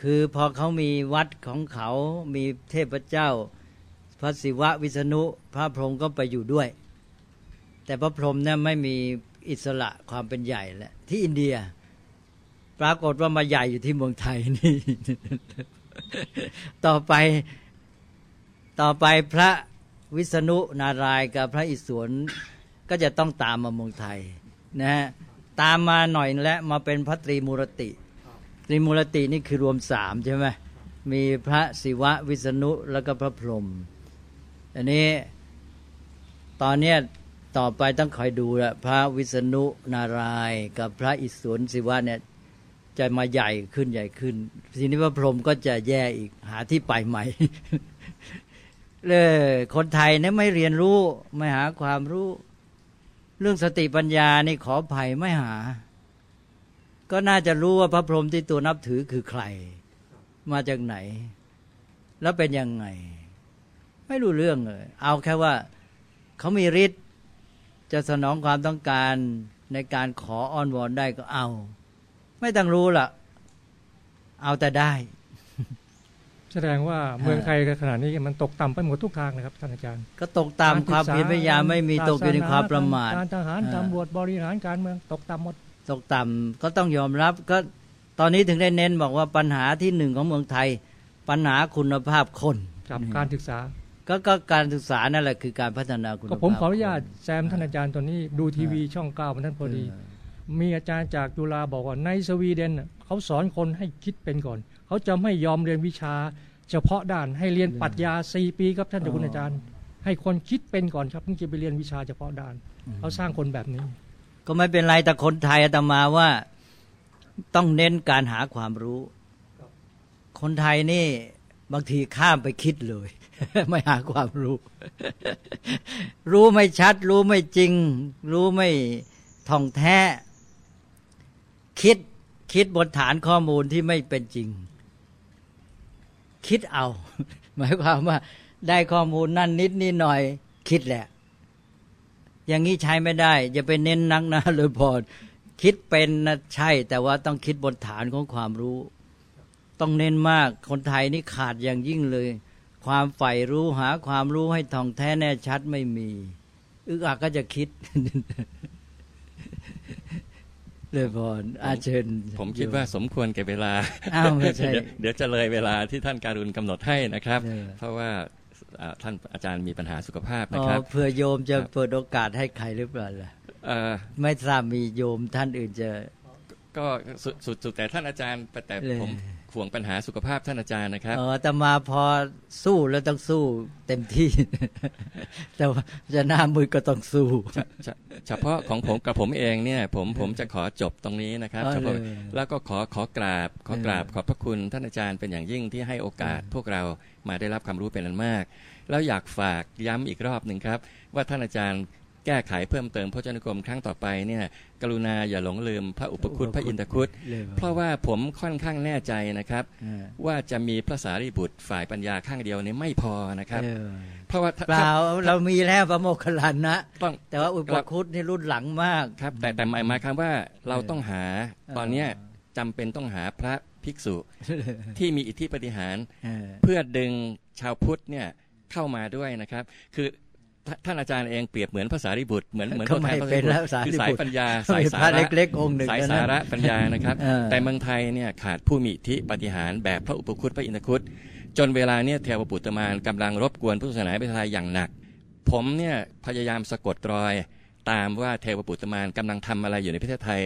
คือพอเขามีวัดของเขา มีเทพเจ้า พระศิวะวิษณุ พระพรหมก็ไปอยู่ด้วย แต่พระพรหมเนี่ยไม่มีอิสระความเป็นใหญ่แหละที่อินเดีย ปรากฏว่ามาใหญ่อยู่ที่เมืองไทยนี่ ต่อไปต่อไปพระวิษณุนารายกับพระอิศวรก็จะต้องตามมาเมืองไทยนะฮะตามมาหน่อยและมาเป็นพระตรีมูรติตรีมูรตินี่คือรวมสามใช่ไหมมีพระศิวะวิษณุแล้วก็พระพรหม อันนี้ตอนเนี้ยต่อไปต้องคอยดูแหละพระวิษณุนารายกับพระอิศวรศิวะเนี่ยจะมาใหญ่ขึ้นใหญ่ขึ้น ทีนี้พระพรหมก็จะแย่อีกหาที่ไปใหม่เลยคนไทยเนี่ยไม่เรียนรู้ไม่หาความรู้ เรื่องสติปัญญานี่ขอภัยไม่หา ก็น่าจะรู้ว่าพระพรหมที่ตัวนับถือคือใคร มาจากไหน แล้วเป็นยังไง ไม่รู้เรื่องเลย เอาแค่ว่าเขามีฤทธิ์จะสนองความต้องการในการขออ้อนวอนได้ก็เอา ไม่ต้องรู้ละเอาแต่ได้ แสดงว่าเมืองไทยขณะนี้มันตกต่ำไปหมดทุกทางนะครับท่านอาจารย์ ก็ตกตามความเพียรพยายามไม่มีตกอยู่ในความประมาทการทหารอ่าตำรวจบริหารการเมืองตกต่ำหมดตกต่ำก็ต้องยอมรับก็ตอนนี้ถึงได้เน้นบอกว่าปัญหาที่หนึ่งของเมืองไทย ปัญหาคุณภาพคนกับการศึกษา ก็ก็การศึกษานั่นแหละคือการพัฒนาคุณก็ภาพผมขออนุญาตแซมท่านอาจารย์ตัวนี้ดูทีวีช่องเก้ามันท่านพอดีเออมีอาจารย์จากจุฬาบอกว่าในสวีเดนน่ะเขาสอนคนให้คิดเป็นก่อน เขาจะไม่ยอมเรียนวิชา เฉพาะด้านให้เรียนปรัชญาสี่ปีครับท่านเจ้าคุณอาจารย์ ให้คนคิดเป็นก่อนครับถึงจะไปเรียนวิชาเฉพาะด้านเขาสร้างคนแบบนี้ ก็ไม่เป็นไรแต่คนไทยอาตมาว่าต้องเน้นการหาความรู้ คนไทยนี่บางทีข้ามไปคิดเลย ไม่หาความรู้ รู้ไม่ชัด รู้ไม่จริง รู้ไม่ท่องแท้ คิดคิดบนฐานข้อมูลที่ไม่เป็นจริง คิดเอา หมายความว่า ได้ข้อมูลนั่นนิดนี่หน่อย คิดแหละ อย่างนี้ใช้ไม่ได้อย่าไปเน้นนักนะเลยพอคิดเป็นนะใช่ แต่ว่าต้องคิดบนฐานของความรู้ ต้องเน้นมากคนไทยนี่ขาดอย่างยิ่งเลย ความใฝ่รู้หาความรู้ให้ท่องแท้แน่ชัดไม่มี อึกอักก็จะคิดเลยพรอาเชิญ ผมคิดว่าสมควรแก่เวลาอ้าวไม่ใช่เดี๋ยวเดี๋ยวจะเลยเวลาที่ท่านการุณกำหนดให้นะครับเออเพราะว่าอ่าท่านอาจารย์มีปัญหาสุขภาพอ๋นะอครับเพื่อโยมจะครับเปิดโอกาสให้ใครหรือเปล่าล่ะเอ่อไม่ทราบมีโยมท่านอื่นจะ ก็สุดสุดสุดแต่ท่านอาจารย์แต่เลยผม ห่วงปัญหาสุขภาพท่านอาจารย์นะครับเออแต่มาพอสู้แล้วต้องสู้เต็มที่ แต่ว่าจะหน้ามือก็ต้องสู้เฉเฉเฉพาะของผมกับผมเองเนี่ยผมผมจะขอจบตรงนี้นะครับอ๋อเฉพาะเลยแล้วก็ขอขอกราบขอกราบเออขอบพระคุณท่านอาจารย์เป็นอย่างยิ่งที่ให้โอกาสพวกเรามาได้รับความรู้เป็นอันมาก แล้วอยากฝากย้ำอีกรอบหนึ่งครับ ว่าท่านอาจารย์ แก้ไขเพิ่มเติมพระเจ้านุกรมครั้งต่อไปเนี่ยกรุณาอย่าหลงลืมพระอุปคุตพระอินทคุตเลยเพราะว่าผมค่อนข้างแน่ใจนะครับเออว่าจะมีพระสารีบุตรฝ่ายปัญญาข้างเดียวนี้ไม่พอนะครับเออเพราะว่าถ้าเปล่าเรามีแล้วพระโมคคัลลานะต้องแต่ว่าอุปคุตนี่รุ่นหลังมากครับ แต่แต่หมายหมายความว่าเราต้องหาเออตอนเนี้ยจำเป็นต้องหาพระภิกษุที่มีอิทธิปฏิหารเออเพื่อดึงชาวพุทธเนี่ยเข้ามาด้วยนะครับ คือ ท่าท่านอาจารย์เองเปรียบเหมือนภาษาริบุตรเหมือนเหมือนก็ตัวแทไม่นพระเป็นแล้วสาคือรีสายบุตรปัญญาสายมีสาพระระเล็กๆองค์หนึ่งสายเท่าสานั้นระปัญญานะครับเออแต่เมืองไทยเนี่ยขาดผู้มีอิทธิปฏิหารแบบพระอุปคุตพระอินทคุตจนเวลาเนี่ยเทวปุตตมานกำลังรบกวนพุทธศาสนาประเทศไทยอย่างหนัก ผมเนี่ยพยายามสะกดรอย ตามว่าเทวปุตตมานกำลังทำอะไรอยู่ในประเทศไทย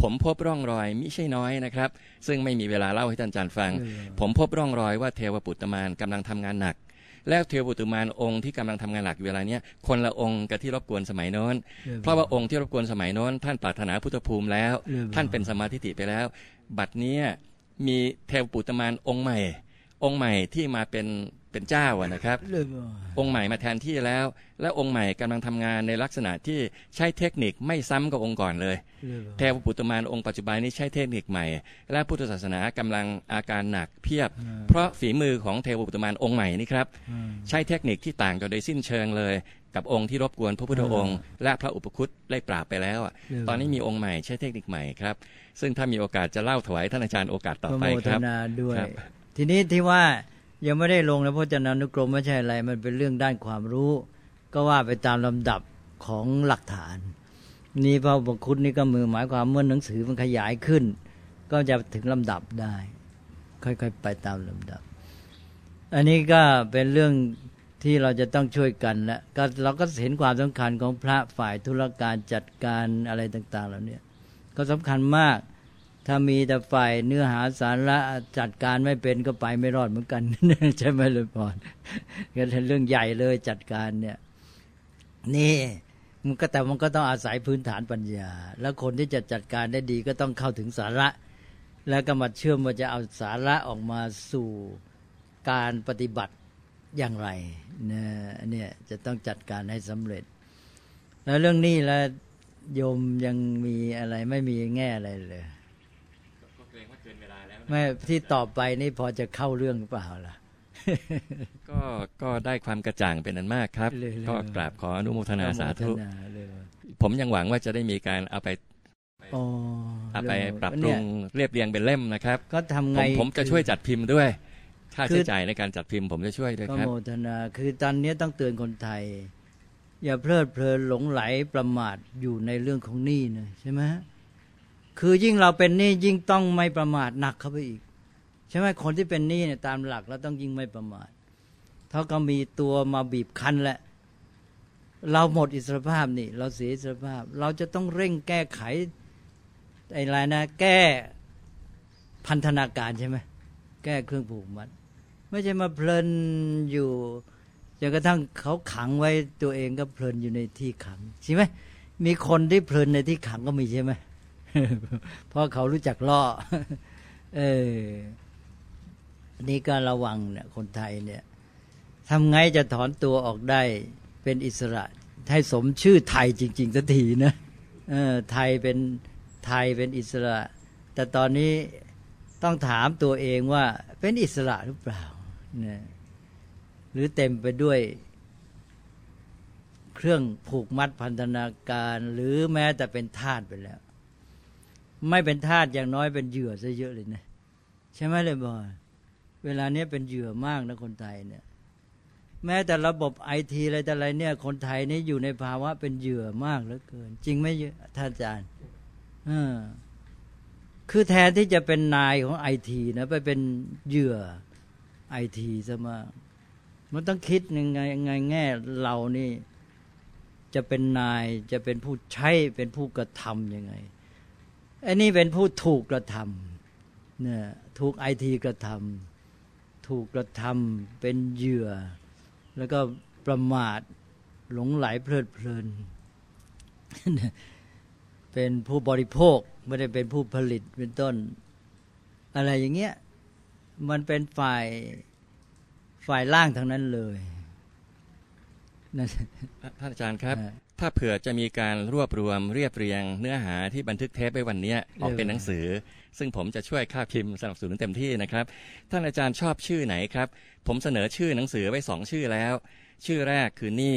ผมพบร่องรอยมิใช่น้อยนะครับ ซึ่งไม่มีเวลาเล่าให้ท่านอาจารย์ฟังเออผมพบร่องรอยว่าเทวปุตตมานกำลังทำงานหนัก แล้วเทวปุตตมานองค์ที่กำลังทำงานหนักอยู่เวลาเนี้ยคนละองค์กับที่รบกวนสมัยโน้น เพราะว่าองค์ที่รบกวนสมัยโน้น ท่านปรารถนาพุทธภูมิแล้วเรื่องท่านเป็นสมมาธิติไปแล้ว บัดเนี้ยมีเทวปุตตมานองค์ใหม่ องค์ใหม่ที่มาเป็น เป็นเจ้าอะนะครับเรื่ององค์ใหม่มาแทนที่แล้ว และองค์ใหม่กำลังทำงานในลักษณะที่ใช้เทคนิคไม่ซ้ำกับองค์ก่อนเลยเทวปุตตมานองค์ปัจจุบันนี้ใช้เทคนิคใหม่ และพุทธศาสนากำลังอาการหนักเพียบ เพราะฝีมือของเทวปุตตมานองค์ใหม่นี่ครับ ใช้เทคนิคที่ต่างกันโดยสิ้นเชิงเลย กับองค์ที่รบกวนพระพุทธองค์ และพระอุปคุตได้ปราบไปแล้วอะเรื่องตอนนี้มีองค์ใหม่ใช้เทคนิคใหม่ครับ ซึ่งถ้ามีโอกาสจะเล่าถวายท่านอาจารย์โอกาสต่อไปพระโมคทรับนาด้วยครับทีนี้ที่ว่า ยังไม่ได้ลงในพจนานุกรมไม่ใช่อะไร มันเป็นเรื่องด้านความรู้ ก็ว่าไปตามลำดับของหลักฐาน นี่พระอุคุตนี่ก็มือหมายความเมื่อหนังสือมันขยายขึ้น ก็จะถึงลำดับได้ ค่อยๆไปตามลำดับ อันนี้ก็เป็นเรื่องที่เราจะต้องช่วยกันและก็เราก็เห็นความสำคัญของพระฝ่ายธุรการจัดการอะไรต่างๆเหล่านี้ก็สำคัญมาก ถ้ามีแต่ฝ่ายเนื้อหาสาระจัดการไม่เป็นก็ไปไม่รอดเหมือนกัน ใช่ไหมเลยพรก็เป็นเรื่องใหญ่เลยจัดการเนี่ย นี่มันก็แต่มันก็ต้องอาศัยพื้นฐานปัญญา แล้วคนที่จะจัดการได้ดีก็ต้องเข้าถึงสาระ แล้วก็มาเชื่อมว่าจะเอาสาระออกมาสู่การปฏิบัติอย่างไรเนี่ยเนี่ยจะต้องจัดการให้สำเร็จ แล้วเรื่องนี้แล้วโยมยังมีอะไรไม่มีแง่อะไรเลย ไม่ที่ต่อไปนี่พอจะเข้าเรื่องหรือเปล่าล่ะก็ก็ได้ความกระจ่างเป็นอันมากครับเลยก็กราบขออนุโมทนาสาธุอนุโมทนาเลยว่าผมยังหวังว่าจะได้มีการเอาไปอ๋อเอาไปเองปรับปรุเนี่งยเรียบเรียงเป็นเล่มนะครับ ก็ทำผไงมผมจะช่วยจัดพิมพ์ด้วย ค่าคือใช้จ่ายในการจัดพิมพ์ผมจะช่วยด้วยก็ครับโมทนาคือตอนนี้ต้องเตือนคนไทย อย่าเพลิดเพลินหลงไหลประมาทอยู่ในเรื่องของหนี้นะใช่ไหมฮะ คือยิ่งเราเป็นหนี้ยิ่งต้องไม่ประมาทหนักเข้าไปอีก ใช่ไหมคนที่เป็นหนี้เนี่ยตามหลักแล้วต้องยิ่งไม่ประมาทเท่าก็มีตัวมาบีบคั้นแหละ เราหมดอิสรภาพนี่ เราเสียอิสรภาพ เราจะต้องเร่งแก้ไขไอ้อะไรนะ แก้พันธนาการใช่ไหมแก้เครื่องผูกมัดไม่ใช่มาเพลินอยู่จนกระทั่งเขาขังไว้ตัวเองก็เพลินอยู่ในที่ขังใช่ไหมมีคนที่เพลินในที่ขังก็มีใช่ไหม เพราะเขารู้จักล่อ เออนนี่ก็ระวังเนี่ยคนไทยเนี่ยทำไงจะถอนตัวออกได้เป็นอิสระให้สมชื่อไทยจริง ๆสักทีนะเออไทยเป็นไทยเป็นอิสระ แต่ตอนนี้ต้องถามตัวเองว่าเป็นอิสระหรือเปล่าเนี่ยหรือเต็มไปด้วย เครื่องผูกมัดพันธนาการ หรือแม้แต่เป็นทาสไปแล้ว ไม่เป็นทาสอย่างน้อยเป็นเหยื่อซะเยอะเลยนะใช่ไหมเลยบอยเวลาเนี้ยเป็นเหยื่อมากนะคนไทยเนี่ย แม้แต่ระบบไอทีอะไรแต่อะไรเนี่ย คนไทยนี่อยู่ในภาวะเป็นเหยื่อมากเหลือเกิน จริงไหมอะท่านอาจารย์อคือแทนที่จะเป็นนายของไอทีนะไปเป็นเหยื่อไอทีซะมากมันต้องคิดยังไงยังไงแง่เรานี่ จะเป็นนายจะเป็นผู้ใช้เป็นผู้กระทำยังไง อันนี้เป็นผู้ถูกกระทำเนี่ยถูกไอทีกระทำถูกกระทำเป็นเหยื่อ แล้วก็ประมาทหลงไหลเพลิดเพลิน เป็นผู้บริโภคไม่ได้เป็นผู้ผลิตเป็นต้น อะไรอย่างเงี้ยมันเป็นฝ่ายฝ่ายล่างทั้งนั้นเลยนั่นท่านอาจารย์ครับอ่า ถ้าเผื่อจะมีการรวบรวมเรียบเรียง เนื้อหาที่บันทึกเทปไว้วันเนี้ยออกเป็นหนังสือ ซึ่งผมจะช่วยค่าพิมพ์สนับสนุนเต็มที่นะครับ ท่านอาจารย์ชอบชื่อไหนครับ ผมเสนอชื่อหนังสือไว้สองชื่อแล้ว ชื่อแรกคือนี่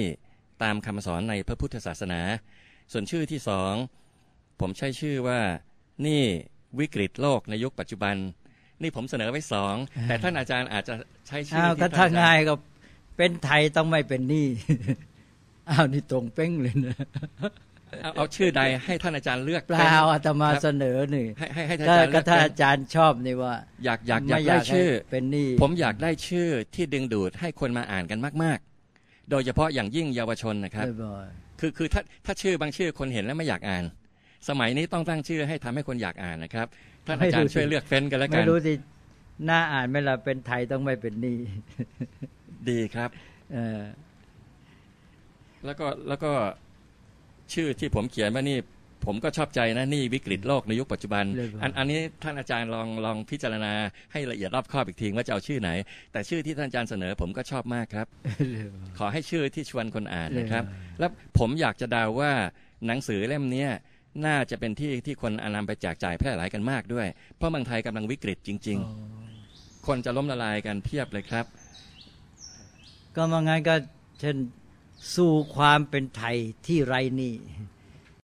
ตามคำสอนในพระพุทธศาสนา ส่วนชื่อที่สองผมใช้ชื่อว่านี่วิกฤตโลกในยุคปัจจุบัน นี่ผมเสนอไว้สองแต่ท่านอาจารย์อาจจะใช้ชื่ออ้าวที่ก็ท่ถ้านอจรง่ายก็เป็นไทยต้องไม่เป็นหนี้ อ้าวนี่ตรงเป้งเลยนะเอาเอาชื่อใดให้ท่านอาจารย์เลือกเปล่าอาตมาครับเสนอหนึ่งให้ให้ให้ท่านถ้าอาจารย์เลืก็อกถ้าเป็นอาจารย์ชอบนี่ว่า อยากอยากอยากไม่ได้ให้ชื่อเป็นหนี้ผมอยากได้ชื่อที่ดึงดูดให้คนมาอ่านกันมาก ๆ โดยเฉพาะอย่างยิ่งเยาวชนนะครับบ่อยคือคือถ้าถ้าชื่อบางชื่อคนเห็นแล้วไม่อยากอ่าน สมัยนี้ต้องตั้งชื่อให้ทำให้คนอยากอ่านนะครับท่านอาจารย์ช่วยเลือกเฟ้นกันแล้วๆกัไม่นรู้สิหน้าอ่านไหม่ละเป็นไทยต้องไม่เป็นหนี้ดีครับ เออ แล้วก็แล้วก็ชื่อที่ผมเขียนมานี่ ผมก็ชอบใจนะนี่วิกฤตโลกในยุคปัจจุบัน อันอันนี้ท่านอาจารย์ลองลองพิจารณาให้ละเอียดรอบคอบอีกทีว่าจะเอาชื่อไหน แต่ชื่อที่ท่านอาจารย์เสนอ ผมก็ชอบมากครับ ขอให้ชื่อที่ชวนคนอ่านนะครับ แล้วผมอยากจะเดาว่าหนังสือเล่มเนี้ยน่าจะเป็นที่ที่คนเอานำไปแจกจ่ายแพร่หลายกันมากด้วย เพราะเมืองไทยกำลังวิกฤตจริง ๆ คนจะล้มละลายกันเพียบเลยครับ ก็มางั้นก็เช่น สู่ความเป็นไทยที่ไรนี้